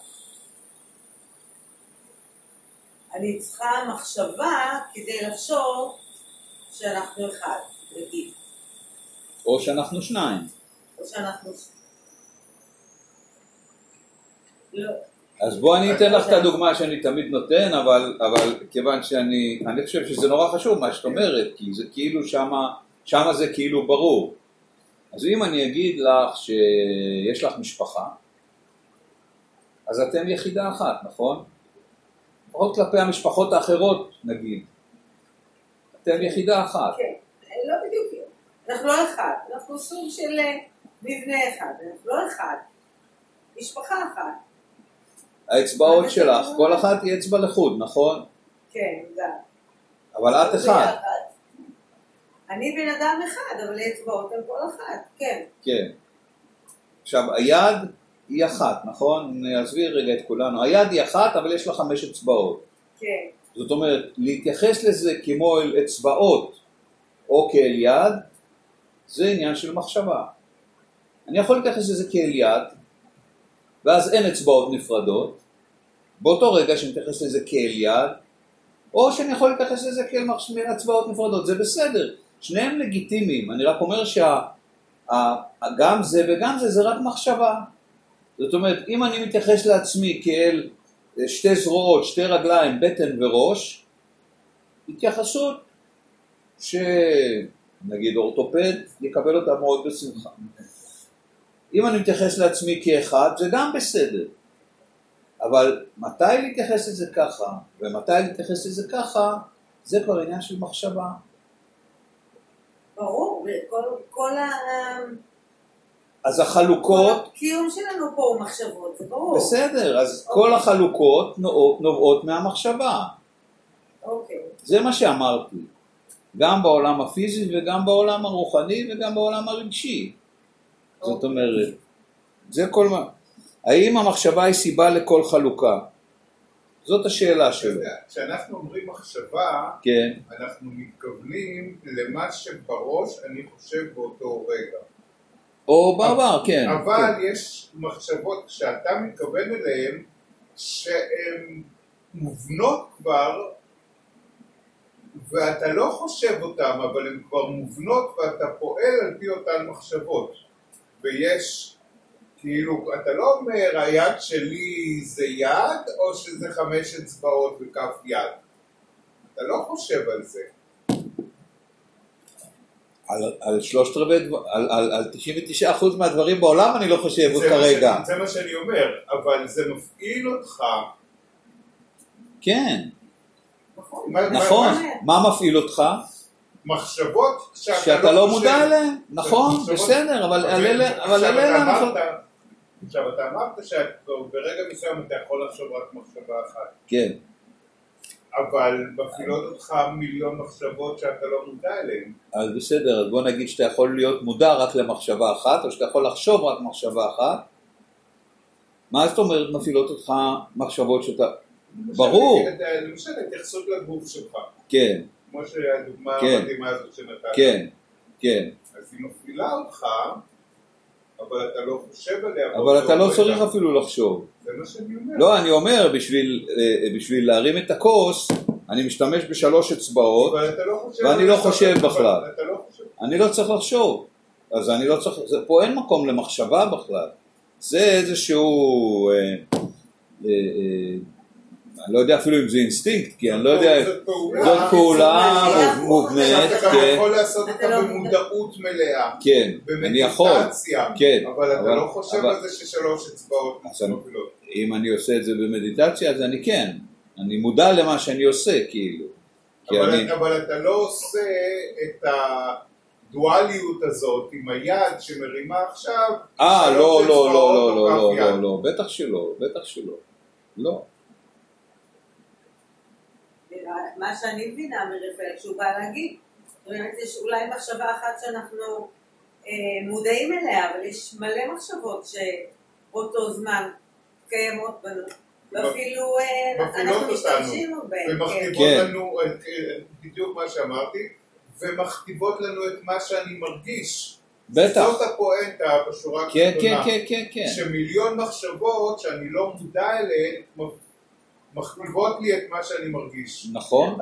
אני צריכה מחשבה כדי לחשוב שאנחנו אחד, נגיד, או שאנחנו שניים. או שאנחנו... לא, אז בוא אני אתן לך את הדוגמה שאני תמיד נותן, אבל, אבל כיוון שאני אני חושב שזה נורא חשוב מה שאת אומרת, כי זה כאילו שמה, שמה זה כאילו ברור. אז אם אני אגיד לך שיש לך משפחה, אז אתם יחידה אחת, נכון? לפחות כלפי המשפחות האחרות נגיד. אתם יחידה אחת. כן, לא בדיוק, אנחנו לא אחד, אנחנו סוג של אה, מבנה אחד, אנחנו לא אחד, משפחה אחת, האצבעות שלך, כל אחת היא אצבע לחוד, נכון? כן, גם. אבל את אחד. אני בן אדם אחד, אבל האצבעות הן כל אחת, כן. כן. עכשיו, היד היא אחת, נכון? עזבי רגע את כולנו. היד היא אחת, אבל יש לה חמש אצבעות. כן, זאת אומרת, להתייחס לזה כמו אל אצבעות או כאל יד, זה עניין של מחשבה. אני יכול להתייחס לזה כאל יד, ואז אין אצבעות נפרדות, באותו רגע שאני מתייחס לזה כאל יד, או שאני יכול להתייחס לזה כאל אצבעות נפרדות, זה בסדר, שניהם לגיטימיים, אני רק אומר שגם זה וגם זה זה רק מחשבה. זאת אומרת, אם אני מתייחס לעצמי כאל אה, שתי זרועות, שתי רגליים, בטן וראש, התייחסות שנגיד אורתופד יקבל אותה מאוד בשמחה. אם אני מתייחס לעצמי כאחד זה גם בסדר, אבל מתי להתייחס לזה ככה ומתי להתייחס לזה ככה זה כבר עניין של מחשבה. ברור, כל, כל ה... אז החלוקות, הקיום שלנו פה הוא מחשבות, זה ברור. בסדר, אז כל החלוקות נובעות- נובעות מהמחשבה. אוקיי. זה מה שאמרתי, גם בעולם הפיזי וגם בעולם הרוחני וגם בעולם הרגשי. זאת אומרת, זה כל מה... האם המחשבה היא סיבה לכל חלוקה? זאת השאלה שלו. כשאנחנו אומרים מחשבה, כן, אנחנו מתכוונים למה שבראש אני חושב באותו רגע. או בעבר, כן. אבל כן. יש מחשבות שאתה מתכוון אליהן שהן מובנות כבר ואתה לא חושב אותן אבל הן כבר מובנות ואתה פועל על פי אותן מחשבות ויש כאילו אתה לא אומר היד שלי זה יד או שזה חמש אצבעות וכף יד אתה לא חושב על זה על, על שלושת רבעי, על, על, על 99% מהדברים בעולם אני לא חושב זה כרגע. שאני- זה מה שאני אומר, אבל זה מפעיל אותך. כן, מה- נכון. מה- מה מפעיל אותך? מחשבות שאתה לא חושב. מודע אליהן. נכון, בסדר, אבל על אלה אנחנו... עכשיו אתה אמרת שברגע מסוים אתה יכול לחשוב רק מחשבה אחת, כן, אבל מפעילות אותך מיליון מחשבות שאתה לא מודע אליהן. אז בסדר, אז בוא נגיד שאתה יכול להיות מודע רק למחשבה אחת, או שאתה יכול לחשוב רק מחשבה אחת. מה זאת אומרת מפעילות אותך מחשבות שאתה... ברור. למשל, ההתייחסות לגוף שלך, כן, כמו שהדוגמה כן. המדהימה הזאת שנתת. כן, כן. אז היא מפעילה אותך, אבל אתה לא חושב עליה. אבל אתה לא. צריך אפילו לחשוב. זה מה שאני אומר. לא, אני אומר, בשביל, אה, בשביל להרים את הכוס, אני משתמש בשלוש אצבעות, לא ואני לא חושב בכלל. לא חושב. אני לא צריך לחשוב. אז אני לא צריך, זה, פה אין מקום למחשבה בכלל. זה איזשהו, אה, אה, אה, אני לא יודע אפילו אם זה אינסטינקט, כי אני לא יודע, זאת פעולה. מובנית, כן, יכול לעשות אתה אותה לא במודעות מלאה. כן, אני יכול, במדיטציה. כן, אבל אתה לא חושב על זה ששלוש אצבעות מובילות. אם אני עושה את זה במדיטציה אז אני כן, אני מודע למה שאני עושה, כאילו. אבל אני, אבל אתה לא עושה את הדואליות הזאת עם היד שמרימה עכשיו. אה, לא, לא, לא, לא, לא, לא. לא, לא, בטח שלא, בטח שלא. לא. מה שאני מבינה מרפאל שהוא בא להגיד, באמת יש אולי מחשבה אחת שאנחנו אה, מודעים אליה, אבל יש מלא מחשבות שבאותו זמן קיימות בנו, ואפילו אה, מפעילות אנחנו. משתמשים בהן. כן. ומכתיבות כן. לנו, את- את- בדיוק מה שאמרתי, ומכתיבות לנו את מה שאני מרגיש. בטח. זאת הפואנטה בשורה כן, התחתונה. כן, כן, כן, כן. שמיליון מחשבות שאני לא מודע אליהן מכתיבות לי את מה שאני מרגיש. נכון.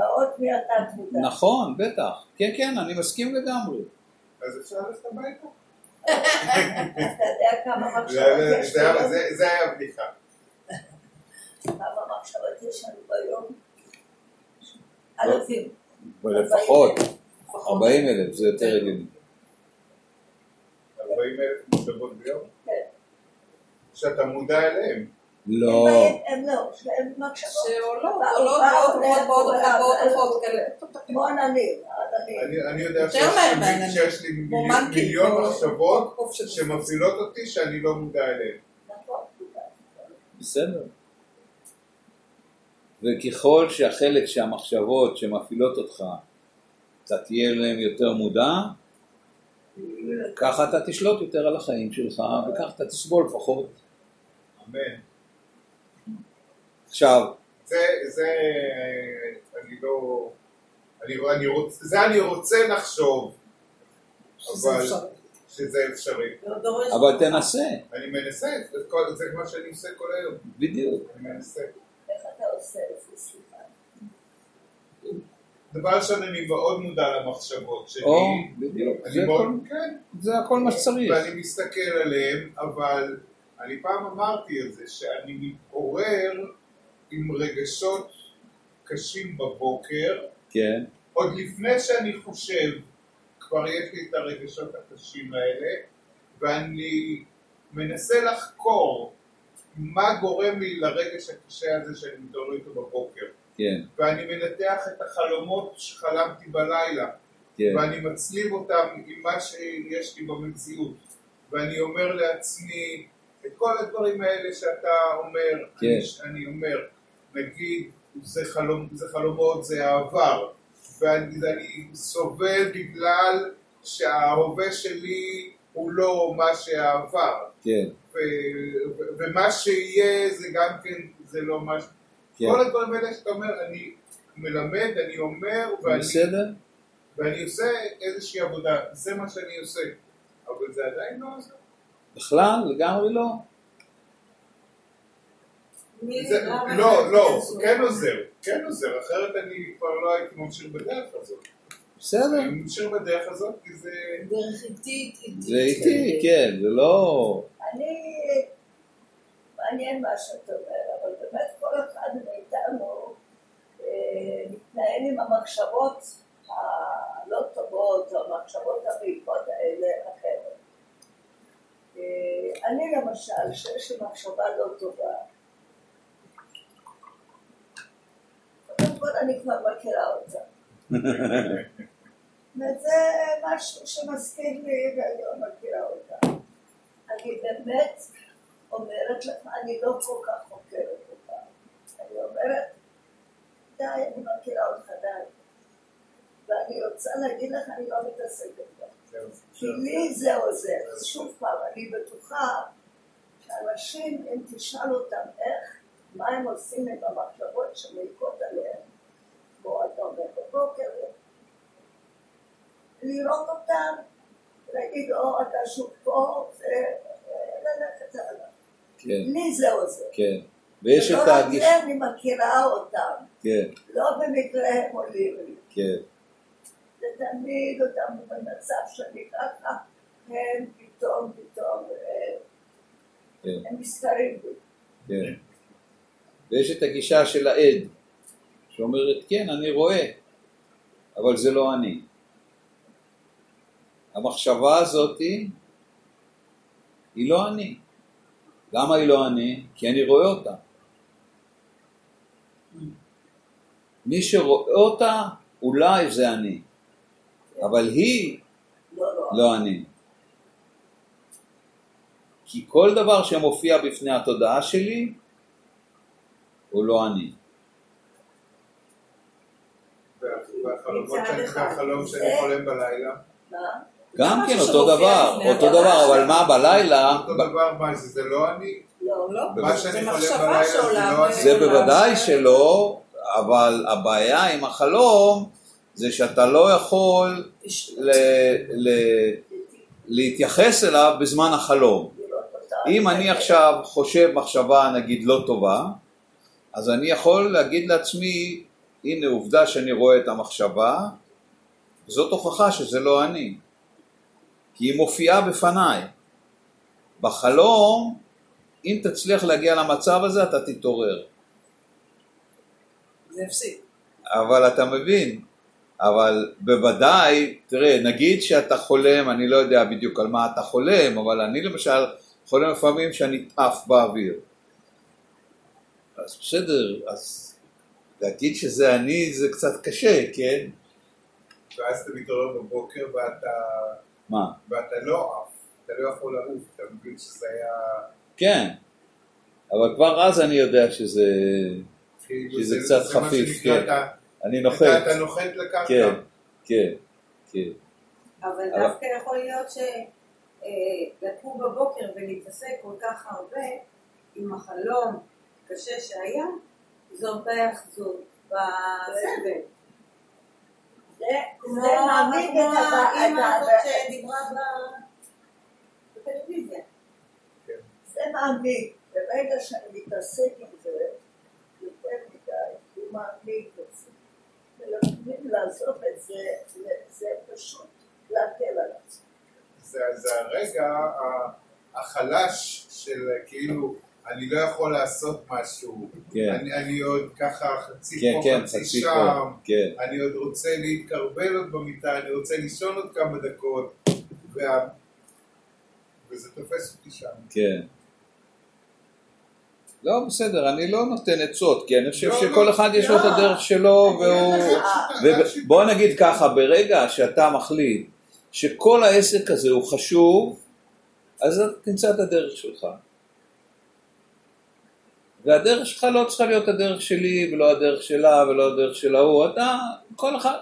נכון, בטח. כן, כן, אני מסכים לגמרי. אז אפשר ללכת הביתה. אתה יודע כמה מחשבות זה- יש לנו? זה- היה בדיחה. כמה מחשבות יש לנו ביום? אלפים. לפחות 40 אלף, זה יותר הגיוני. 40 אלף מחשבות ביום? כן. שאתה מודע אליהן. לא, הם- הם לא, הם מחשבות. שעולות, עולות ועוד ועוד ועוד. כמו עננים. אני אני יודע שיש לי- מיליון- מחשבות שמפעילות אותי שאני לא מודע אליהן. נכון. בסדר. וככל שהחלק שהמחשבות שמפעילות אותך, אתה תהיה להם יותר מודע, ככה אתה תשלוט יותר על החיים שלך, וככה אתה תסבול פחות. אמן. עכשיו, זה, זה, אני לא, אני, אני רוצה, זה אני רוצה לחשוב, שזה אבל אפשרי. שזה אפשרי. לא דורש אבל תנסה, אני מנסה, זה, כל, זה מה שאני עושה כל היום, בדיוק. אני מנסה. איך אתה עושה את זה, סליחה? דבר ראשון, אני מאוד מודע למחשבות שלי, או, בדיוק. זה מאוד, הכל- כן, זה הכל מה שצריך. ואני מסתכל עליהם, אבל אני פעם אמרתי את זה, שאני מתעורר עם רגשות קשים בבוקר, כן, עוד לפני שאני חושב, כבר יש לי את הרגשות הקשים האלה, ואני מנסה לחקור מה גורם לי לרגש הקשה הזה שאני מתעורר איתו בבוקר. כן, ואני מנתח את החלומות שחלמתי בלילה, כן, ואני מצליב אותם עם מה שיש לי במציאות, ואני אומר לעצמי, את כל הדברים האלה שאתה אומר, כן. אני, אני אומר, נגיד, זה, חלום, זה חלומות, זה העבר, ואני אני סובל בגלל שההווה שלי הוא לא מה שהעבר, כן, ו, ו, ומה שיהיה זה גם כן, זה לא מה ש... כן. כל הדברים האלה שאתה אומר, אני מלמד, אני אומר, ואני, בסדר? ואני עושה איזושהי עבודה, זה מה שאני עושה, אבל זה עדיין לא עוזר. בכלל, לגמרי לא. לא, לא, קשור? כן עוזר, כן עוזר, אחרת אני כבר לא הייתי ממשיך בדרך הזאת. בסדר. אני ממשיך בדרך הזאת כי זה... דרך איטית, איטית. זה איטי, כן, זה לא... אני, מעניין מה שאתה אומר, אבל באמת כל אחד מאיתנו אה, מתנהל עם המחשבות הלא טובות או המחשבות המעיקות האלה אחרת. אה, אני למשל, שיש לי מחשבה לא טובה, קודם כל אני כבר מכירה אותה. וזה משהו שמזכיר לי ואני לא מכירה אותה. אני באמת אומרת לך, אני לא כל כך חוקרת אותה. אני אומרת, די, אני מכירה אותך, די. ואני רוצה להגיד לך, אני לא מתעסקת בה. כי לי זה עוזר. אז שוב פעם, אני בטוחה שאנשים, אם תשאל אותם איך, מה הם עושים עם המחשבות שמעיקות עליהם, כמו אתה אומר בבוקר, לראות אותם, להגיד, או אתה שוב פה, וללכת הלאה. כן, לי זה עוזר. כן. ויש את ולא רק הגיש... זה, אני מכירה אותם. כן, לא במקרה הם עולים לי. כן, זה תמיד אותם במצב שאני ככה, הם פתאום, פתאום, אה, כן, הם מסתרים בי. כן. ויש את הגישה של העד, שאומרת, כן, אני רואה, אבל זה לא אני. המחשבה הזאת היא לא אני. למה היא לא אני? כי אני רואה אותה. מי שרואה אותה, אולי זה אני, אבל היא לא, לא. אני. כי כל דבר שמופיע בפני התודעה שלי, הוא לא אני. והחלומות מצד שאני- חולם בלילה, מה? גם משהו כן אותו דבר, אותו דבר, אבל. מה בלילה, אותו דבר, מה זה, זה לא אני? לא. לא, מה זה שאני חולם מחשבה בלילה זה שעולה לא אני. זה. בוודאי שלא, אבל הבעיה עם החלום זה שאתה לא יכול ל- ל- להתייחס אליו בזמן החלום. אם אני עכשיו חושב מחשבה נגיד לא טובה, אז אני יכול להגיד לעצמי, הנה עובדה שאני רואה את המחשבה, זאת הוכחה שזה לא אני, כי היא מופיעה בפניי. בחלום, אם תצליח להגיע למצב הזה, אתה תתעורר. זה הפסיק. אבל אתה מבין, אבל בוודאי, תראה, נגיד שאתה חולם, אני לא יודע בדיוק על מה אתה חולם, אבל אני למשל חולם לפעמים שאני עף באוויר. אז בסדר, אז להגיד שזה אני זה קצת קשה, כן? ואז אתה מתעורר בבוקר ואתה מה? ואתה לא עף, אתה לא יכול לעוף, אתה מבין שזה היה... כן, אבל כבר אז אני יודע שזה... כאילו, שזה זה- קצת זה חפיף, כן. אתה- אני נוחת. אתה נוחת לקרקע. כן, כן, כן. אבל אבל- דווקא יכול להיות שלקום בבוקר ולהתעסק כל כך הרבה עם החלום קשה שהיה, זו הרבה היאחזות בסבל. זה מעמיד את את הזאת שדיברה בטלוויזיה. זה מעמיק, ברגע שאני מתעסק עם זה יותר מדי, הוא מעמיק את זה. ולפעמים לעזוב את זה, זה- זה פשוט להקל על עצמי. זה, זה הרגע החלש של כאילו, אני לא יכול לעשות משהו, כן. אני, אני עוד ככה חצי כן, פה, כן, חצי, חצי שם, פה, כן. אני עוד רוצה להתקרבל עוד במיטה, אני רוצה לישון עוד כמה דקות, וה... וזה תופס אותי שם. כן. לא, בסדר, אני לא נותן עצות, כי אני חושב לא, שכל לא, אחד יש לו את לא. הדרך שלו, והוא... ובוא נגיד ככה, ברגע שאתה מחליט שכל העסק הזה הוא חשוב, אז תמצא את הדרך שלך. והדרך שלך לא צריכה להיות הדרך שלי, ולא הדרך שלה, ולא הדרך של ההוא, אתה, כל אחד...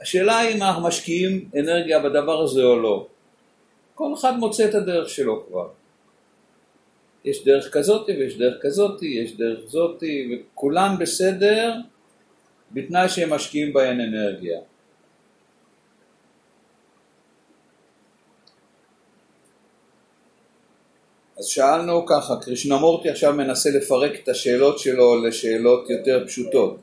השאלה היא אם אנחנו משקיעים אנרגיה בדבר הזה או לא. כל אחד מוצא את הדרך שלו כבר. יש דרך כזאתי ויש דרך כזאתי, יש דרך זאתי, וכולן בסדר, בתנאי שהם משקיעים בהן אנרגיה. אז שאלנו ככה, קרישנמורטי עכשיו מנסה לפרק את השאלות שלו לשאלות יותר פשוטות.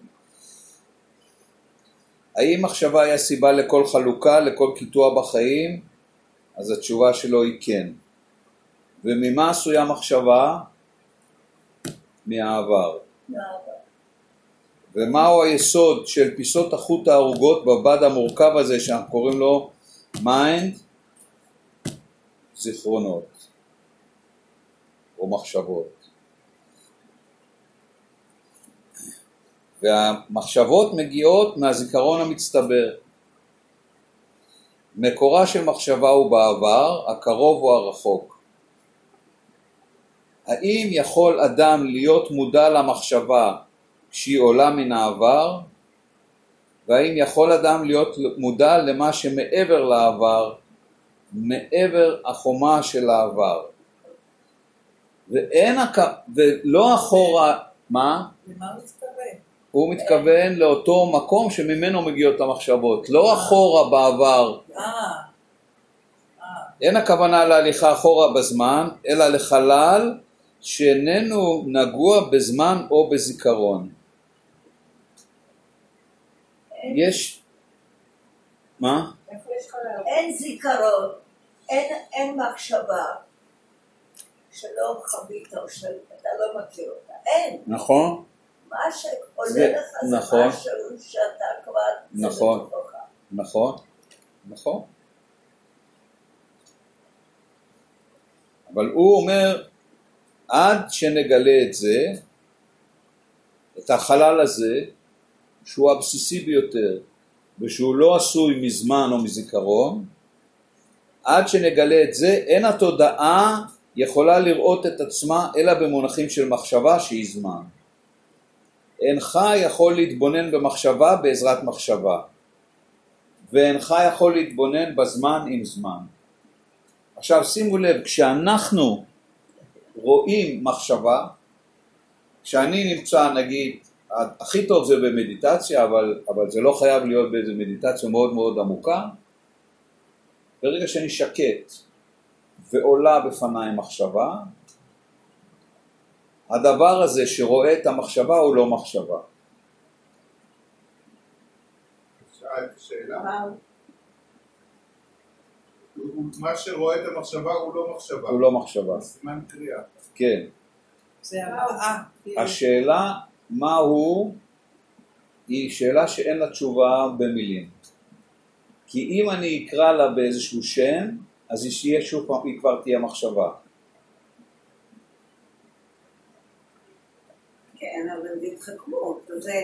האם מחשבה היא הסיבה לכל חלוקה, לכל קיטוע בחיים? אז התשובה שלו היא כן. וממה עשויה מחשבה? מהעבר. ומהו היסוד של פיסות החוט הארוגות בבד המורכב הזה שאנחנו קוראים לו mind? זיכרונות או מחשבות. והמחשבות מגיעות מהזיכרון המצטבר. מקורה של מחשבה הוא בעבר, הקרוב או הרחוק. האם יכול אדם להיות מודע למחשבה כשהיא עולה מן העבר? והאם יכול אדם להיות מודע למה שמעבר לעבר, מעבר החומה של העבר? ואין, הק... ולא אחורה, מה? למה הוא מתכוון? הוא מתכוון לאותו מקום שממנו מגיעות המחשבות, לא אחורה בעבר. אה, אין הכוונה להליכה אחורה בזמן, אלא לחלל שאיננו נגוע בזמן או בזיכרון. יש... מה? אין זיכרון, אין מחשבה שלא חווית או שאתה לא מכיר אותה, אין. נכון? מה שעולה זה- לך זה נכון. משהו שאתה כבר, נכון. נכון, נכון. אבל הוא אומר, עד שנגלה את זה, את החלל הזה, שהוא הבסיסי ביותר, ושהוא לא עשוי מזמן או מזיכרון, עד שנגלה את זה, אין התודעה יכולה לראות את עצמה אלא במונחים של מחשבה שהיא זמן. אינך יכול להתבונן במחשבה בעזרת מחשבה. ואינך יכול להתבונן בזמן עם זמן. עכשיו שימו לב, כשאנחנו רואים מחשבה, כשאני נמצא נגיד, הכי טוב זה במדיטציה, אבל, אבל זה לא חייב להיות באיזה מדיטציה מאוד מאוד עמוקה, ברגע שאני שקט ועולה בפניי מחשבה, הדבר הזה שרואה את המחשבה הוא לא מחשבה. מה? שרואה את המחשבה הוא לא מחשבה. הוא לא מחשבה. סימן קריאה. כן. זה הבאה. השאלה מה הוא היא שאלה שאין לה תשובה במילים. כי אם אני אקרא לה באיזשהו שם, אז היא שיהיה שוב פעם, היא כבר תהיה מחשבה. כן, אבל זה התחכמות. אז זה...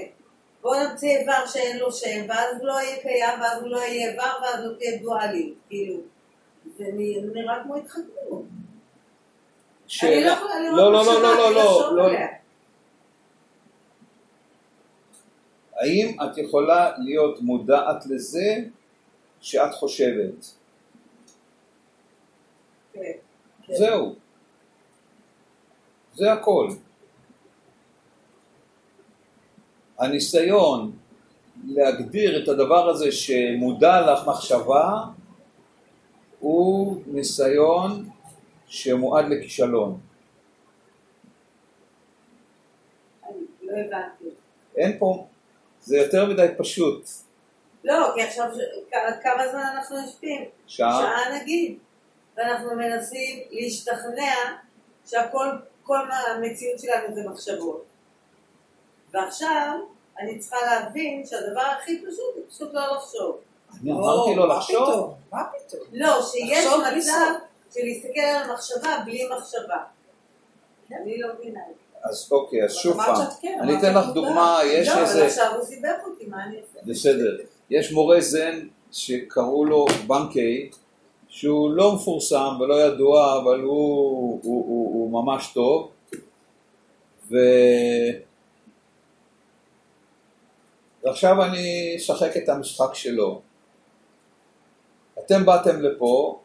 בוא נמציא איבר שאין לו שם, ואז הוא לא יהיה קיים, ואז הוא לא יהיה איבר, ואז הוא תהיה דואלית. כאילו, זה נראה כמו התחכמות. אני לא יכולה לראות לא, לא, לא, מחשבה לא, לא, לא, לא. האם את יכולה להיות מודעת לזה שאת חושבת? כן. זהו. זה הכל. הניסיון להגדיר את הדבר הזה שמודע לך מחשבה הוא ניסיון שמועד לכישלון. לא הבנתי. אין פה, זה יותר מדי פשוט. לא, כי עכשיו, כמה זמן אנחנו יושבים? שעה? שעה נגיד. ואנחנו מנסים להשתכנע שהכל, כל המציאות שלנו זה מחשבות. ועכשיו, אני צריכה להבין שהדבר הכי פשוט זה פשוט לא לחשוב. אני אמרתי לו מה לחשוב? מה פתאום? לא, שיש מצב. של להסתכל על המחשבה בלי מחשבה. אני לא מבינה את זה. אז אוקיי, אז שוב פעם, אני אתן לך דוגמה, יש לא, אבל איזה, עכשיו הוא סיבך אותי, מה אני אעשה? בסדר, יש מורה זן שקראו לו בנקי, שהוא לא מפורסם ולא ידוע, אבל הוא, הוא, הוא, הוא ממש טוב, ו... ועכשיו אני אשחק את המשחק שלו. אתם באתם לפה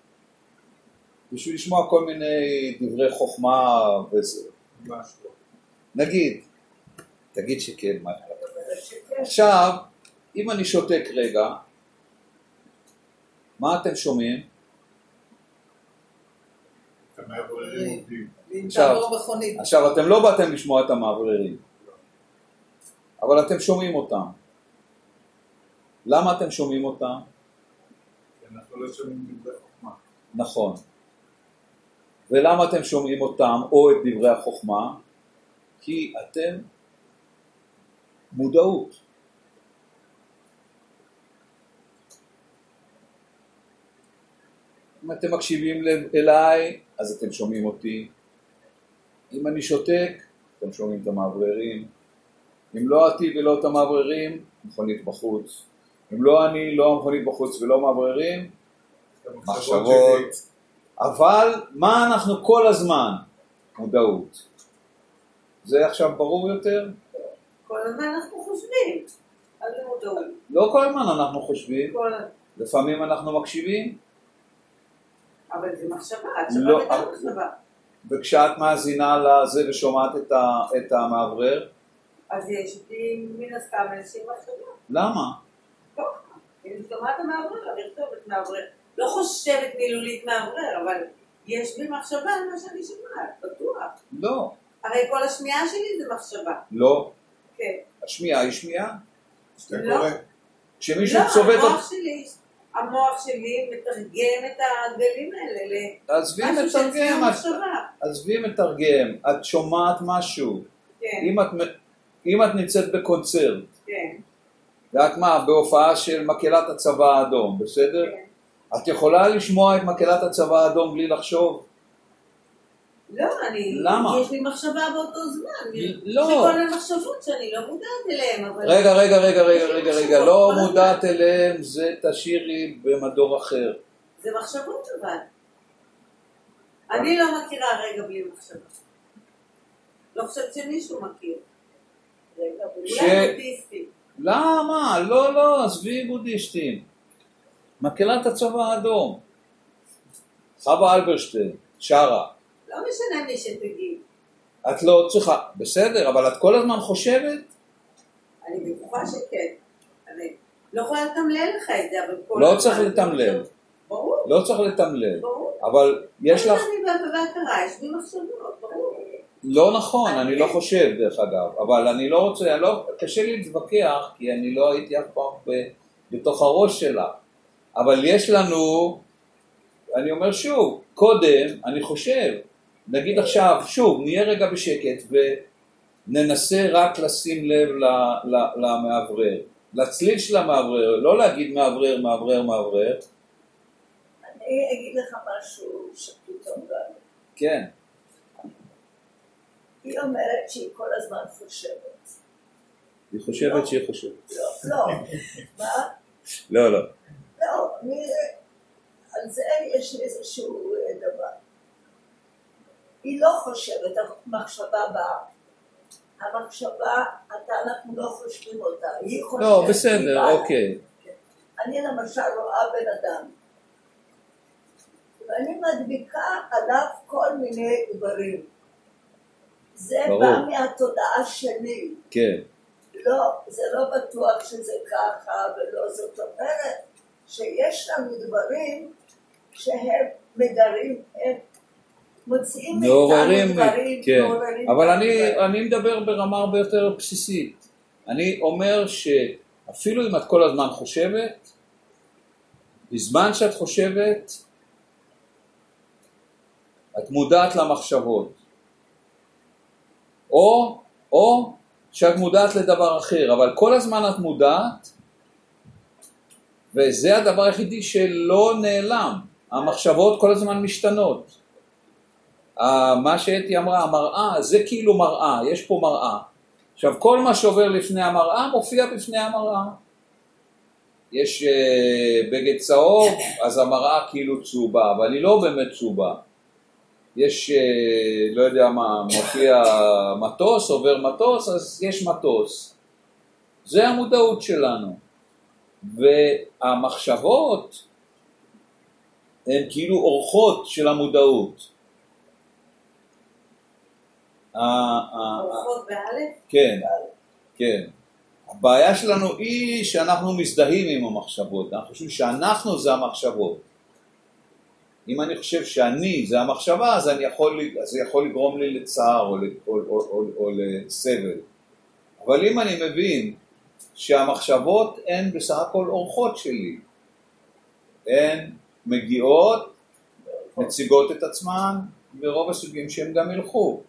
בשביל לשמוע כל מיני דברי חוכמה וזה. נגיד, תגיד שכן, מה אכפת? עכשיו, אם אני שותק רגע, מה אתם שומעים? את המאווררים עובדים. ואם עכשיו- אתם לא באתם לשמוע את המאווררים, אבל אתם שומעים אותם. למה אתם שומעים אותם? לא. נכון. ולמה אתם שומעים אותם או את דברי החוכמה? כי אתם מודעות. אם אתם מקשיבים אליי, אז אתם שומעים אותי. אם אני שותק, אתם שומעים את המאווררים. אם לא אותי ולא את המאווררים, מכונית בחוץ. אם לא אני, לא המכונית בחוץ ולא מאווררים, מחשבות. אבל מה אנחנו כל הזמן? מודעות. זה עכשיו ברור יותר? כל הזמן אנחנו חושבים. לא כל הזמן אנחנו חושבים. לפעמים אנחנו מקשיבים, אבל זה מחשבה, לא, הקשבה אבל- הייתה מחשבה. וכשאת מאזינה לזה ושומעת את, ה, את המאוורר, אז יש לי מן הסתם איזושהי מחשבה. למה? ככה. אני שומעת המאוורר, אני מאוורר. לא חושבת מילולית מאוורר, אבל יש בי מחשבה על מה שאני שומעת, בטוח. לא, הרי כל השמיעה שלי זה מחשבה. לא. כן. השמיעה היא שמיעה. לא. כשמישהו לא, צובט המוח אותך, שלי, המוח שלי מתרגם את הגלים האלה עזבי למשהו מתרגם, את- מחשבה. עזבי מתרגם, את שומעת משהו. כן, אם את, אם את נמצאת בקונצרט, כן, ואת מה, בהופעה של מקהלת הצבא האדום, בסדר? כן. את יכולה לשמוע את מקהלת הצבא האדום בלי לחשוב? לא, אני... למה? יש לי מחשבה באותו זמן. לא. יש לי כל מיני מחשבות שאני לא מודעת אליהן, אבל... רגע, רגע, רגע, רגע, רגע, רגע, לא. מודעת אליהם, זה תשאירי במדור אחר. זה מחשבות אבל. אני לא מכירה רגע בלי מחשבה. לא חושבת שמישהו מכיר. רגע, אולי אוטיסטים. למה? לא, לא, עזבי בודהיסטים. מקהלת הצבא האדום. חווה אלברשטיין, שרה. לא משנה מי שתגיד. את לא צריכה, בסדר, אבל את כל הזמן חושבת? אני בטוחה שכן. אני לא יכולה לתמלל לך את זה, אבל כל לא הזמן- צריך לתמלל. ברור, לא צריך לתמלל. ברור. אבל יש לך... אני בהכרה, יש לי מחשבות, ברור. לא נכון, אני לא חושב דרך אגב, אבל אני לא רוצה, אני לא, קשה לי להתווכח כי אני לא הייתי אף פעם בתוך הראש שלה, אבל יש לנו, אני אומר שוב, קודם אני חושב, נגיד עכשיו, שוב, נהיה רגע בשקט וננסה רק לשים לב למאוורר, לצליל של המאוורר, לא להגיד מאוורר, מאוורר, מאוורר, אני אגיד לך משהו שפתאום גם. כן, היא אומרת שהיא כל הזמן חושבת. היא חושבת שהיא חושבת. לא, לא. מה? לא, לא. לא. על זה יש איזשהו אה, דבר. היא לא חושבת, המחשבה באה. המחשבה, אתה, אנחנו לא חושבים אותה, היא חושבת. לא, בסדר. אוקיי. אני למשל רואה בן אדם, ואני מדביקה עליו כל מיני דברים. זה ברור. בא מהתודעה שלי. כן. לא, זה לא בטוח שזה ככה ולא זאת אומרת שיש לנו דברים שהם מגרים, הם מוציאים מעוררים, כן, אבל אני. אני מדבר ברמה הרבה יותר בסיסית. אני אומר שאפילו אם את כל הזמן חושבת, בזמן שאת חושבת, את מודעת למחשבות. או, או שאת מודעת לדבר אחר, אבל כל הזמן את מודעת, וזה הדבר היחידי שלא נעלם. המחשבות כל הזמן משתנות. ה- מה שאתי אמרה, המראה, זה כאילו מראה, יש פה מראה. עכשיו, כל מה שעובר לפני המראה מופיע בפני המראה. יש אה, בגד צהוב, אז המראה כאילו צהובה, אבל היא לא באמת צהובה. יש, אה, לא יודע מה, מופיע מטוס, עובר מטוס, אז יש מטוס. זה המודעות שלנו. והמחשבות הן כאילו אורחות של המודעות. ה- ה- אורחות באלף? כן, כן. הבעיה שלנו היא שאנחנו מזדהים עם המחשבות, אנחנו חושבים שאנחנו זה המחשבות. אם אני חושב שאני זה המחשבה, אז, אני יכול, זה יכול לגרום לי לצער או, או, או, או, או לסבל. אבל אם אני מבין שהמחשבות הן בסך הכל אורחות שלי, הן מגיעות, מציגות את עצמן, ברוב הסוגים שהם גם ילכו.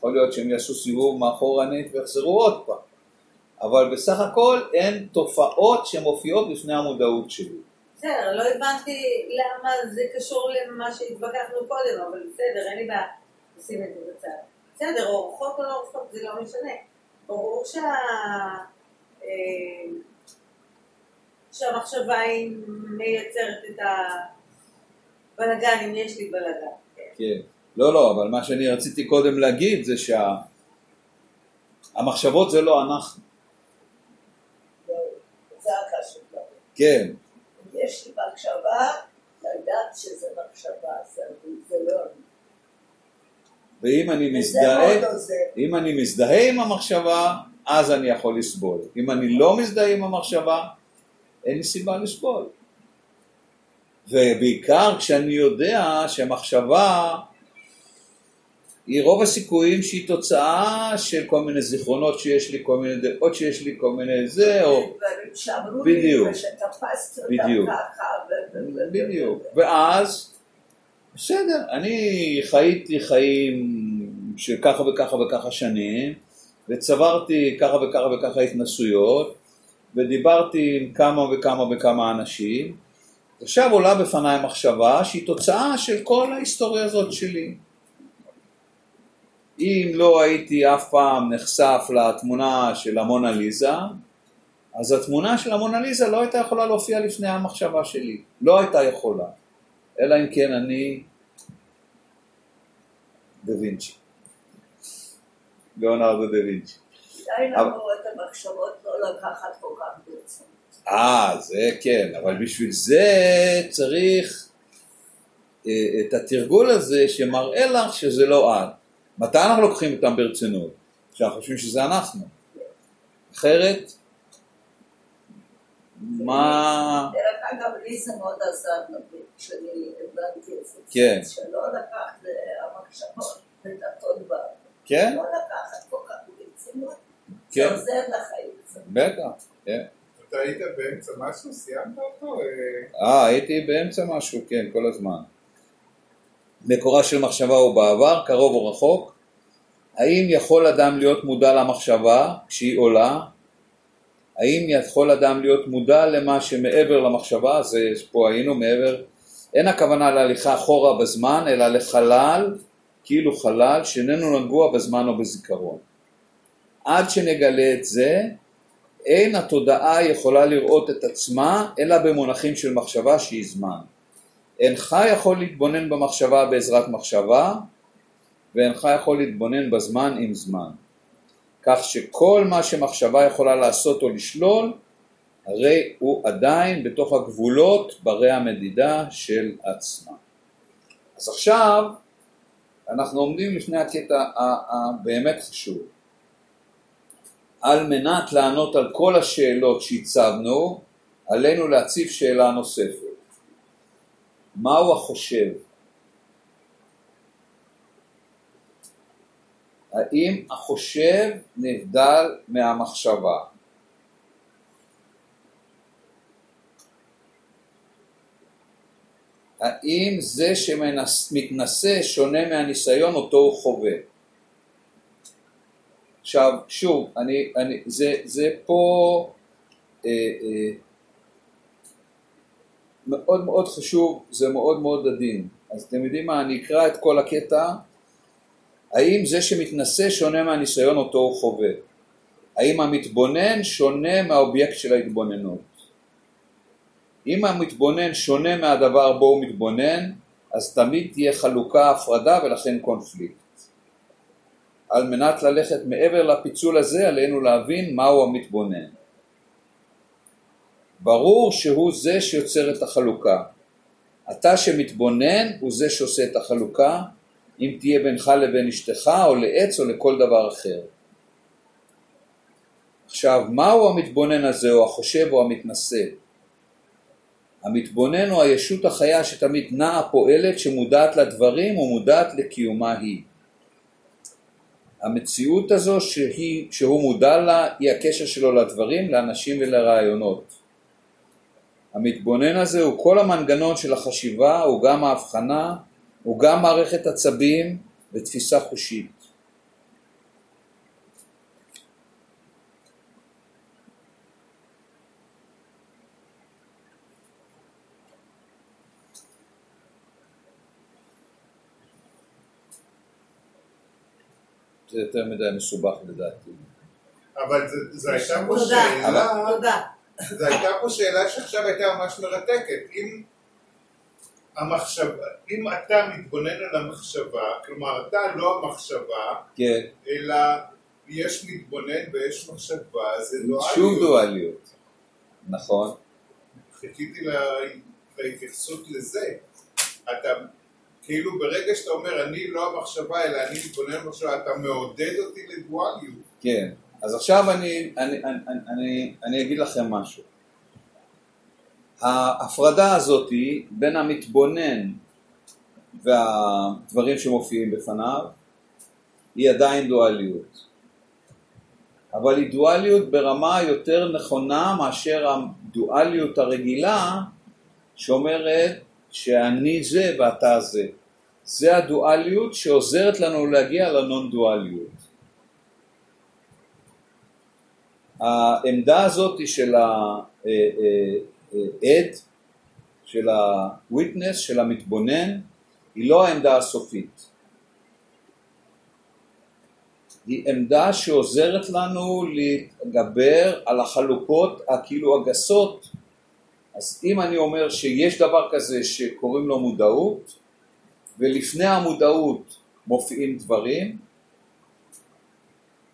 יכול להיות שהם יעשו סיבוב מאחורנית ויחזרו עוד פעם. אבל בסך הכל הן תופעות שמופיעות בפני המודעות שלי. בסדר, לא הבנתי למה זה קשור למה שהתווכחנו קודם, אבל בסדר, אין לי בעיה לשים את זה בצד. בסדר, אורחות או לא אורחות, זה לא משנה. ברור שה... אה, שהמחשבה היא מייצרת את הבלגן, אם יש לי בלגן. כן. לא, לא, אבל מה שאני רציתי קודם להגיד זה שהמחשבות זה לא אנחנו. כן, יש לי מחשבה, לדעת שזה מחשבה, זה זה לא. ואם אני מזדהה. אם אני מזדהה עם המחשבה, אז אני יכול לסבול. אם אני לא מזדהה עם המחשבה, אין לי סיבה לסבול. ובעיקר כשאני יודע שמחשבה היא רוב הסיכויים שהיא תוצאה של כל מיני זיכרונות שיש לי, כל מיני דעות שיש לי, כל מיני זה, או... דברים שאמרו בדיוק. לי, ושתפסתי אותם בדיוק. ככה, ו- בדיוק. ואז, בסדר, אני חייתי חיים של ככה וככה וככה שנים, וצברתי ככה וככה וככה התנסויות, ודיברתי עם כמה וכמה וכמה אנשים, עכשיו עולה בפניי מחשבה שהיא תוצאה של כל ההיסטוריה הזאת שלי. אם לא הייתי אף פעם נחשף לתמונה של המונליזה, אז התמונה של המונליזה לא הייתה יכולה להופיע לפני המחשבה שלי, לא הייתה יכולה, אלא אם כן אני דה וינצ'י, ליאונרדו דה וינצ'י. את המחשבות לא לקחת כל כך ברצינות. אה, זה כן, אבל בשביל זה צריך אה, את התרגול הזה שמראה לך שזה לא את. מתי אנחנו לוקחים אותם ברצינות? כשאנחנו חושבים שזה אנחנו. אחרת, מה... דרך אגב, לי זה מאוד עזר, נגיד, כשאני הבנתי את זה. כן. שלא לקחת המחשבות לדתות בה. כן? לא לקחת כל כך ברצינות. כן. זה עוזר לחיים. בטח, כן. אתה היית באמצע משהו? סיימת אותו? אה, אה, הייתי באמצע משהו, כן, כל הזמן. מקורה של מחשבה הוא בעבר, קרוב או רחוק. האם יכול אדם להיות מודע למחשבה כשהיא עולה? האם יכול אדם להיות מודע למה שמעבר למחשבה? זה פה היינו מעבר. אין הכוונה להליכה אחורה בזמן, אלא לחלל, כאילו חלל, שאיננו נגוע בזמן או בזיכרון. עד שנגלה את זה, אין התודעה יכולה לראות את עצמה, אלא במונחים של מחשבה שהיא זמן. אינך יכול להתבונן במחשבה בעזרת מחשבה, ואינך יכול להתבונן בזמן עם זמן. כך שכל מה שמחשבה יכולה לעשות או לשלול, הרי הוא עדיין בתוך הגבולות ברי המדידה של עצמה. אז עכשיו אנחנו עומדים לפני הקטע הבאמת חשוב. על מנת לענות על כל השאלות שהצבנו, עלינו להציב שאלה נוספת. מהו החושב? האם החושב נבדל מהמחשבה? האם זה שמתנשא שונה מהניסיון אותו הוא חווה? עכשיו, שוב, אני, אני, זה, זה פה אה, אה, מאוד מאוד חשוב, זה מאוד מאוד עדין. אז אתם יודעים מה, אני אקרא את כל הקטע. האם זה שמתנשא שונה מהניסיון אותו הוא חווה? האם המתבונן שונה מהאובייקט של ההתבוננות? אם המתבונן שונה מהדבר בו הוא מתבונן, אז תמיד תהיה חלוקה, הפרדה ולכן קונפליקט. על מנת ללכת מעבר לפיצול הזה, עלינו להבין מהו המתבונן. ברור שהוא זה שיוצר את החלוקה. אתה שמתבונן הוא זה שעושה את החלוקה, אם תהיה בינך לבין אשתך או לעץ או לכל דבר אחר. עכשיו, מהו המתבונן הזה או החושב או המתנשא? המתבונן הוא הישות החיה שתמיד נעה פועלת שמודעת לדברים ומודעת לקיומה היא. המציאות הזו שהיא, שהוא מודע לה היא הקשר שלו לדברים, לאנשים ולרעיונות. המתבונן הזה הוא כל המנגנון של החשיבה, הוא גם ההבחנה, הוא גם מערכת עצבים ותפיסה חושית. זה יותר מדי מסובך לדעתי. אבל זה הייתה פה שאלה... תודה, תודה. זו הייתה פה שאלה שעכשיו הייתה ממש מרתקת. אם המחשבה, אם אתה מתבונן על המחשבה, כלומר אתה לא המחשבה, כן, אלא יש מתבונן ויש מחשבה, זה לא שוב דואליות. נכון. חיכיתי לה- להתייחסות לזה. אתה, כאילו ברגע שאתה אומר אני לא המחשבה אלא אני מתבונן במחשבה, אתה מעודד אותי לדואליות. כן, אז עכשיו אני, אני, אני, אני, אני אגיד לכם משהו. ההפרדה הזאת בין המתבונן והדברים שמופיעים בפניו היא עדיין דואליות. אבל היא דואליות ברמה יותר נכונה מאשר הדואליות הרגילה שאומרת שאני זה ואתה זה. זה הדואליות שעוזרת לנו להגיע לנון דואליות. העמדה הזאת של העד, של ה-witness, של המתבונן, היא לא העמדה הסופית. היא עמדה שעוזרת לנו להתגבר על החלוקות הכאילו הגסות. אז אם אני אומר שיש דבר כזה שקוראים לו מודעות, ולפני המודעות מופיעים דברים,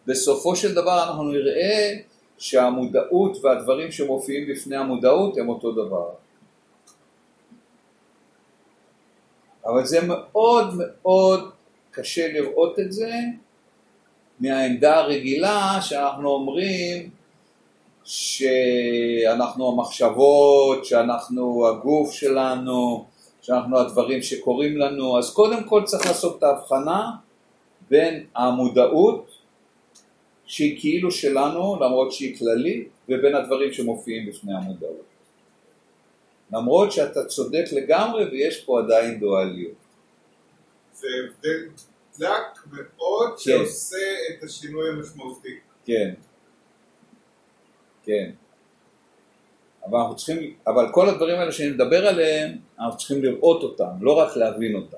בסופו של דבר אנחנו נראה שהמודעות והדברים שמופיעים בפני המודעות הם אותו דבר. אבל זה מאוד מאוד קשה לראות את זה מהעמדה הרגילה שאנחנו אומרים שאנחנו המחשבות, שאנחנו הגוף שלנו, שאנחנו הדברים שקורים לנו, אז קודם כל צריך לעשות את ההבחנה בין המודעות שהיא כאילו שלנו, למרות שהיא כללית, ובין הדברים שמופיעים בפני המודעות. למרות שאתה צודק לגמרי ויש פה עדיין דואליות. זה הבדל דק מאוד כן. שעושה את השינוי המשמעותי. כן, כן. אבל אנחנו צריכים, אבל כל הדברים האלה שאני מדבר עליהם, אנחנו צריכים לראות אותם, לא רק להבין אותם.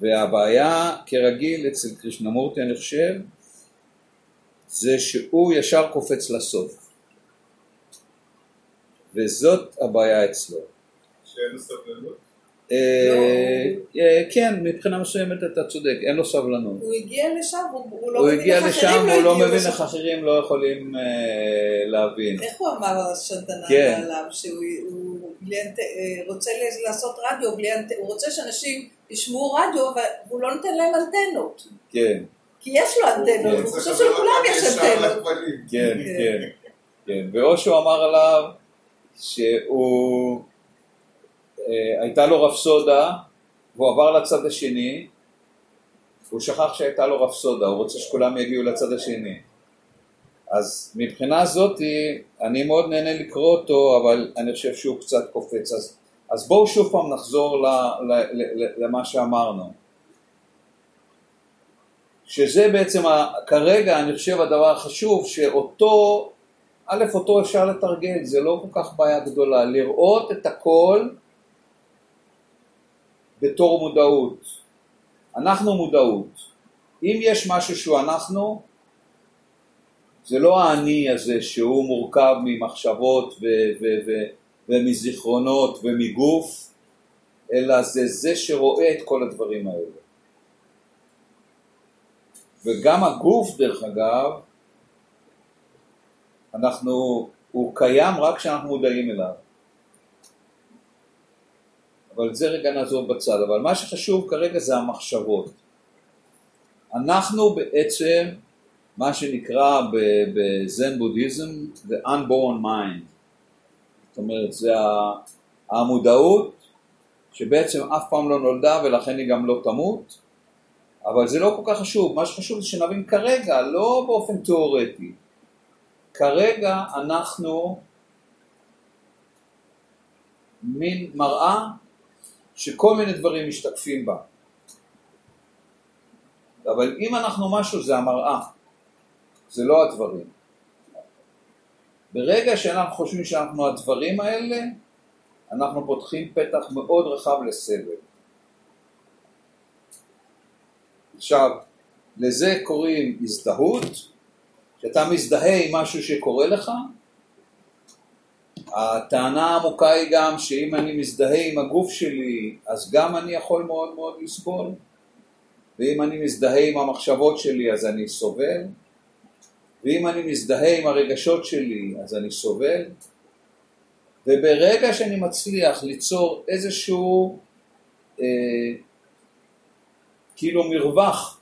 והבעיה, כרגיל, אצל קרישנמורטי, אני חושב, זה שהוא ישר קופץ לסוף. וזאת הבעיה אצלו. שאין לו סבלנות. אה, אה, כן, מבחינה מסוימת אתה צודק, אין לו סבלנות. הוא הגיע לשם, הוא הוא לא הוא מבין הגיע איך לשם, אחרים הוא לא הגיעו מבין. איך אחרים לא יכולים אה, להבין. איך הוא אמר השנתנה כן. עליו, שהוא רוצה לעשות רדיו הוא רוצה שאנשים ישמעו רדיו והוא לא נותן להם אנטנות, כן, כי יש לו כן. אנטנות, הוא צריך חושב שלכולם יש אנטנות. כן, כן. כן, כן. ואושו אמר עליו שהוא, אה, הייתה לו רפסודה, והוא עבר לצד השני, הוא שכח שהייתה לו רפסודה, הוא רוצה שכולם יגיעו לצד השני. אז מבחינה זאתי, אני מאוד נהנה לקרוא אותו, אבל אני חושב שהוא קצת קופץ. אז, אז בואו שוב פעם נחזור ל, ל, ל, ל, למה שאמרנו. שזה בעצם ה, כרגע אני חושב הדבר החשוב שאותו, א' אותו אפשר לתרגל, זה לא כל כך בעיה גדולה, לראות את הכל בתור מודעות. אנחנו מודעות. אם יש משהו שהוא אנחנו, זה לא האני הזה שהוא מורכב ממחשבות ו- ו- ו- ומזיכרונות ומגוף, אלא זה זה שרואה את כל הדברים האלה. וגם הגוף דרך אגב, אנחנו, הוא קיים רק כשאנחנו מודעים אליו. אבל זה רגע נעזוב בצד, אבל מה שחשוב כרגע זה המחשבות. אנחנו בעצם מה שנקרא בזן בודהיזם the unborn mind. זאת אומרת, זה המודעות שבעצם אף פעם לא נולדה ולכן היא גם לא תמות, אבל זה לא כל כך חשוב, מה שחשוב זה שנבין כרגע, לא באופן תיאורטי. כרגע אנחנו מין מראה שכל מיני דברים משתקפים בה. אבל אם אנחנו משהו זה המראה, זה לא הדברים. ברגע שאנחנו חושבים שאנחנו הדברים האלה, אנחנו פותחים פתח מאוד רחב לסבל. עכשיו, לזה קוראים הזדהות, שאתה מזדהה עם משהו שקורה לך. הטענה העמוקה היא גם שאם אני מזדהה עם הגוף שלי, אז גם אני יכול מאוד מאוד לסבול, ואם אני מזדהה עם המחשבות שלי, אז אני סובל, ואם אני מזדהה עם הרגשות שלי, אז אני סובל, וברגע שאני מצליח ליצור איזשהו אה, כאילו מרווח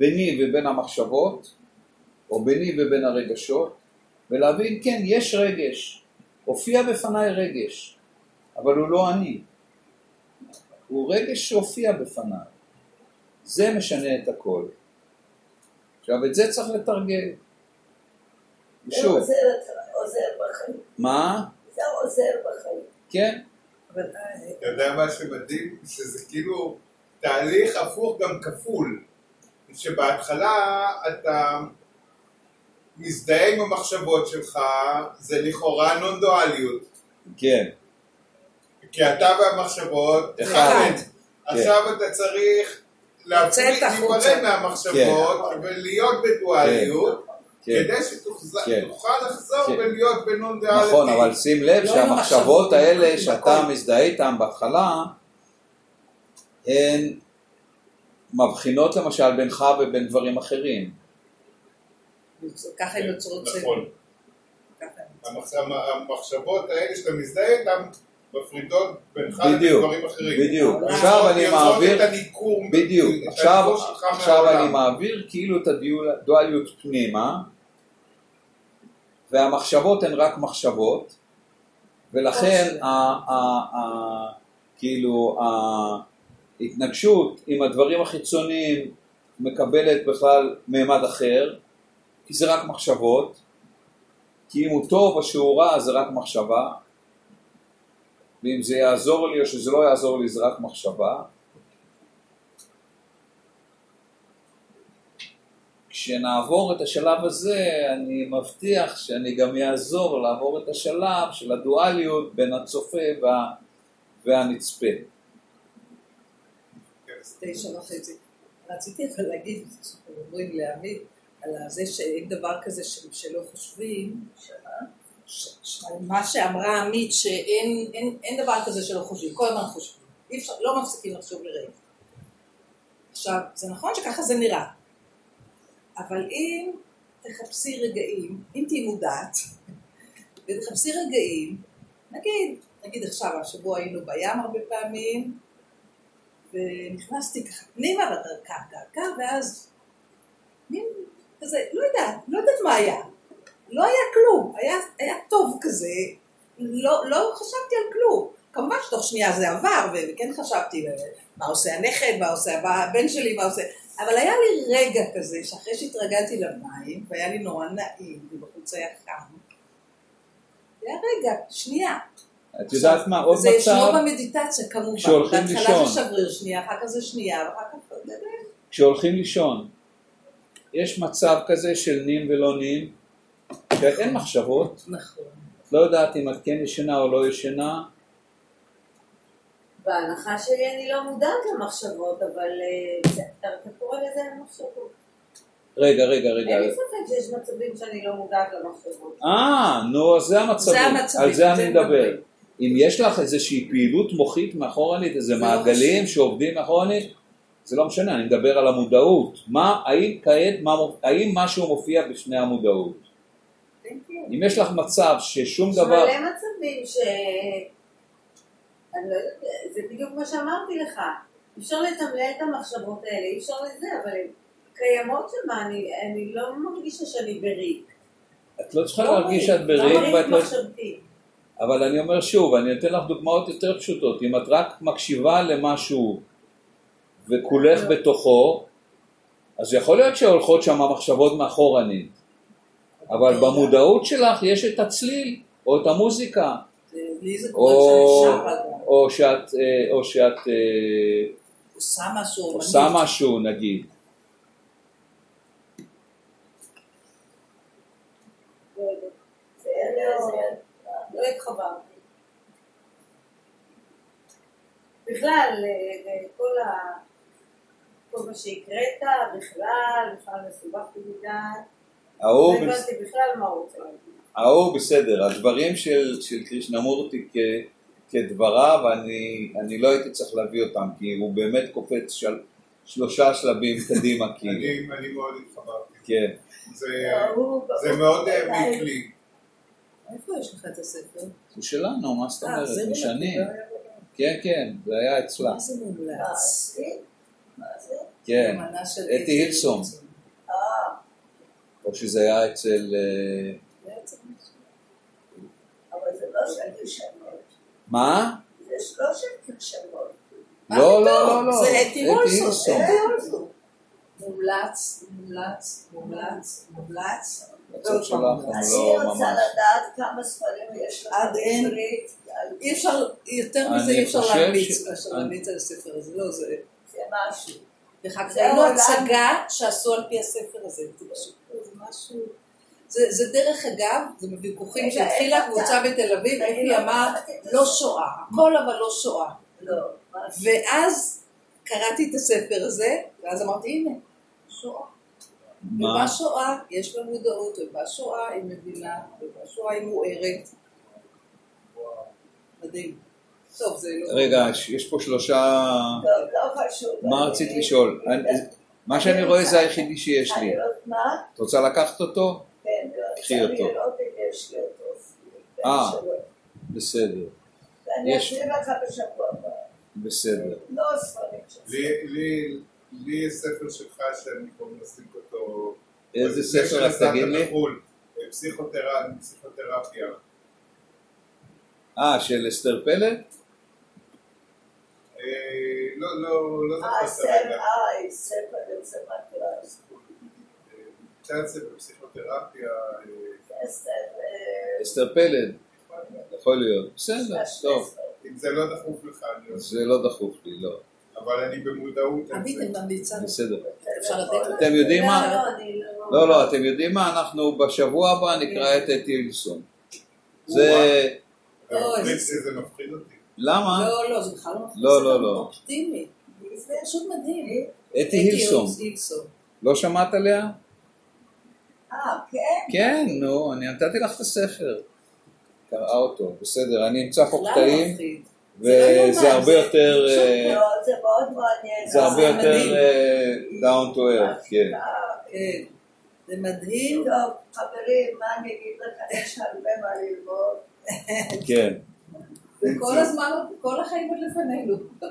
ביני ובין המחשבות, או ביני ובין הרגשות, ולהבין, כן, יש רגש, הופיע בפניי רגש, אבל הוא לא אני. הוא רגש שהופיע בפניי. זה משנה את הכל. עכשיו, את זה צריך לתרגל. זה עוזר עוזר בחיים. מה? זה עוזר בחיים. כן, אבל, אה, אתה יודע מה שמדהים? שזה כאילו תהליך הפוך גם כפול. שבהתחלה אתה מזדהה עם המחשבות שלך, זה לכאורה נון דואליות. כן, כי אתה והמחשבות, אחד. עכשיו אתה צריך להפריד. להיפרד מהמחשבות ולהיות בדואליות, כן, כדי שתוכל כן. לחזור כן. ולהיות בנון דואליות. נכון, אבל שים לב לא עם שהמחשבות המחשבות, האלה שאתה. מזדהה איתן בהתחלה, הן מבחינות למשל בינך ובין דברים אחרים. ככה הם יוצרות סבל. נכון. הם המחש- המחשבות האלה שאתה מזדהה איתן מפרידות בינך לבין בדיוק, דברים אחרים. בדיוק. עכשיו אני מעביר, בדיוק, עכשיו. אני מעביר כאילו את הדואליות פנימה, והמחשבות הן רק מחשבות, ולכן ה, ה, ה, כאילו ההתנגשות עם הדברים החיצוניים מקבלת בכלל מימד אחר, כי זה רק מחשבות, כי אם הוא טוב או שהוא רע זה רק מחשבה, ואם זה יעזור לי או שזה לא יעזור לי זה רק מחשבה. כשנעבור את השלב הזה, אני מבטיח שאני גם יעזור לעבור את השלב של הדואליות בין הצופה וה... והנצפה. תשע וחצי. רציתי אבל להגיד, שאנחנו אומרים לעמית, על זה שאין דבר כזה שלא חושבים, על מה שאמרה עמית, שאין אין, אין דבר כזה שלא חושבים, כל הזמן חושבים. אי אפשר, לא מפסיקים לחשוב לרגע. עכשיו, זה נכון שככה זה נראה, אבל אם תחפשי רגעים, אם תהיי מודעת, ותחפשי רגעים, נגיד, נגיד עכשיו, השבוע היינו בים הרבה פעמים, ונכנסתי ככה פנימה בדרכה, דרכה, ואז מין כזה, לא יודעת, לא יודעת מה היה. לא היה כלום, היה, היה טוב כזה, לא, לא חשבתי על כלום. כמובן שתוך שנייה זה עבר, וכן חשבתי מה עושה הנכד, מה עושה הבן שלי, מה עושה... אבל היה לי רגע כזה, שאחרי שהתרגלתי למים, והיה לי נורא נעים, ובחוץ היה חם, היה רגע, שנייה. את יודעת מה, עוד זה ישנו מצב, במדיטציה כמובן. כשהולכים בהתחלה לישון. זה שבריר שנייה, אחר כך זה שנייה, ואחר כך... כשהולכים לישון, יש מצב כזה של נין ולא נין, שאין מחשבות, נכון. את לא יודעת אם את כן ישנה או לא ישנה, בהנחה שלי אני לא מודעת למחשבות, אבל אה, זה- אתה קורא לזה מחשבות. רגע, רגע, רגע, אין לי ספק שיש מצבים שאני לא מודעת למחשבות. אה, נו, אז זה המצבים, זה המצבים, על זה אני מדבר. אם יש לך איזושהי פעילות מוחית מאחורנית, איזה זה לא מעגלים. שעובדים מאחורנית, זה לא משנה, אני מדבר על המודעות. מה, האם כעת, מה, האם משהו מופיע בפני המודעות? אם יש לך מצב ששום יש דבר, מלא מצבים ש... אני לא יודעת, זה בדיוק מה שאמרתי לך. אי אפשר לתמלל את המחשבות האלה, אי אפשר לזה, אבל הן קיימות שם, אני, אני לא מרגישה שאני בריק. את לא צריכה לא להרגיש שאת בריק, לא בריק לא... מחשבתי. אבל אני אומר שוב, אני אתן לך דוגמאות יותר פשוטות. אם את רק מקשיבה למשהו וכולך בתוכו, אז יכול להיות שהולכות שם מחשבות מאחורנית. אבל במודעות שלך יש את הצליל, או את המוזיקה, או. או שאת, אה, או שאת אה, עושה. משהו נגיד. לא יודעת. זה- זה- לא התחברתי. בכלל, ל- לכל ה... כל מה שהקראת, בכלל, בכלל מסובך מדי. ההוא, לא הבנתי בכלל מה הוא רוצה להגיד. ההוא בסדר, הדברים של, של קרישנמורטי כ, כדבריו, אני, אני לא הייתי צריך להביא אותם, כי הוא באמת קופץ של, שלושה שלבים קדימה, כאילו. אני אני מאוד התחברתי. כן. זה- הוא- זה מאוד העמיק לי. איפה יש לך את הספר? הוא שלנו, מה זאת אה, אומרת? משנים. כן, כן, זה היה אצלה. מה זה מומלץ? זה? מה זה? כן. אתי הילסום. אה, או שזה היה אצל... אה. אבל זה לא של קרשנמורטי. מה? זה לא של. מה לא? לא, לא, לא. זה אתי. הילסום. מומלץ, מומלץ, מומלץ, מומלץ. הצד שלך הוא אני לא רוצה ממש. לדעת כמה ספרים יש לך עד אין. אי אפשר, יותר אני מזה אי אפשר להמליץ מאשר אני- להמליץ על הספר הזה, לא זה. זה משהו. זה ראינו העולם. הצגה שעשו על פי הספר הזה, זה משהו... זה, דרך אגב, זה בוויכוחים שהתחילה קבוצה בתל אביב, אני אפי לא אמר לא הספר. שואה, הכל אבל לא שואה. לא? ואז קראתי את הספר הזה, ואז אמרתי הנה, שואה. מה? ובשואה יש לה מודעות, ובשואה היא מבינה, ובשואה היא מוארת. מדהים. טוב, זה לא... רגע, יש פה שלושה... לא, לא חשוב. מה אני- רצית לשאול? אני- מה שאני רואה זה היחידי שיש לי. אני לא- מה? את רוצה לקחת אותו? כן, קחי אני אותו. אה. בסדר, ואני יש. אקריא לך בשבוע הבא. בסדר. לא הספרים שלך. לי- יש ספר שלך שאני כבר מחזיק אותו. איזה ספר, אז תגיד לי? לחו"ל. אה, פסיכותרפיה. אה, של אסתר פלד? אה, לא, לא, לא אה, זוכר ספר, כרגע. אה, ספר יוצא מהכלל. קצת זה בפסיכותרפיה. אה, אסתר, אה, פלד, יכול להיות. בסדר, טוב. אם זה לא דחוף לך, אני. זה לא דחוף לי, לא. אבל אני במודעות. אני ממליצה. בסדר. אתם יודעים מה? לא, לא... לא, לא, אתם יודעים מה? אנחנו בשבוע הבא נקרא את אתי הילסון. זה... זה לא, מפחיד- אותי. למה? לא, לא, זה בכלל לא מפחיד. לא, לא, לא. אופטימי. זה פשוט מדהים. אתי הילסון. לא שמעת עליה? אה, כן? כן, נו, אני נתתי לך את הספר. קראה אותו, בסדר, אני אמצא פה בכלל לא קטעים, לא וזה יאומן, הרבה זה יותר... אה, לא, זה. זה הרבה יותר מדהים. אה, down to earth, כן. כן. זה מדהים. טוב, חברים, מה אני אגיד לך? יש הרבה מה ללמוד. כן. וכל הזמן, כל החיים עוד לפנינו.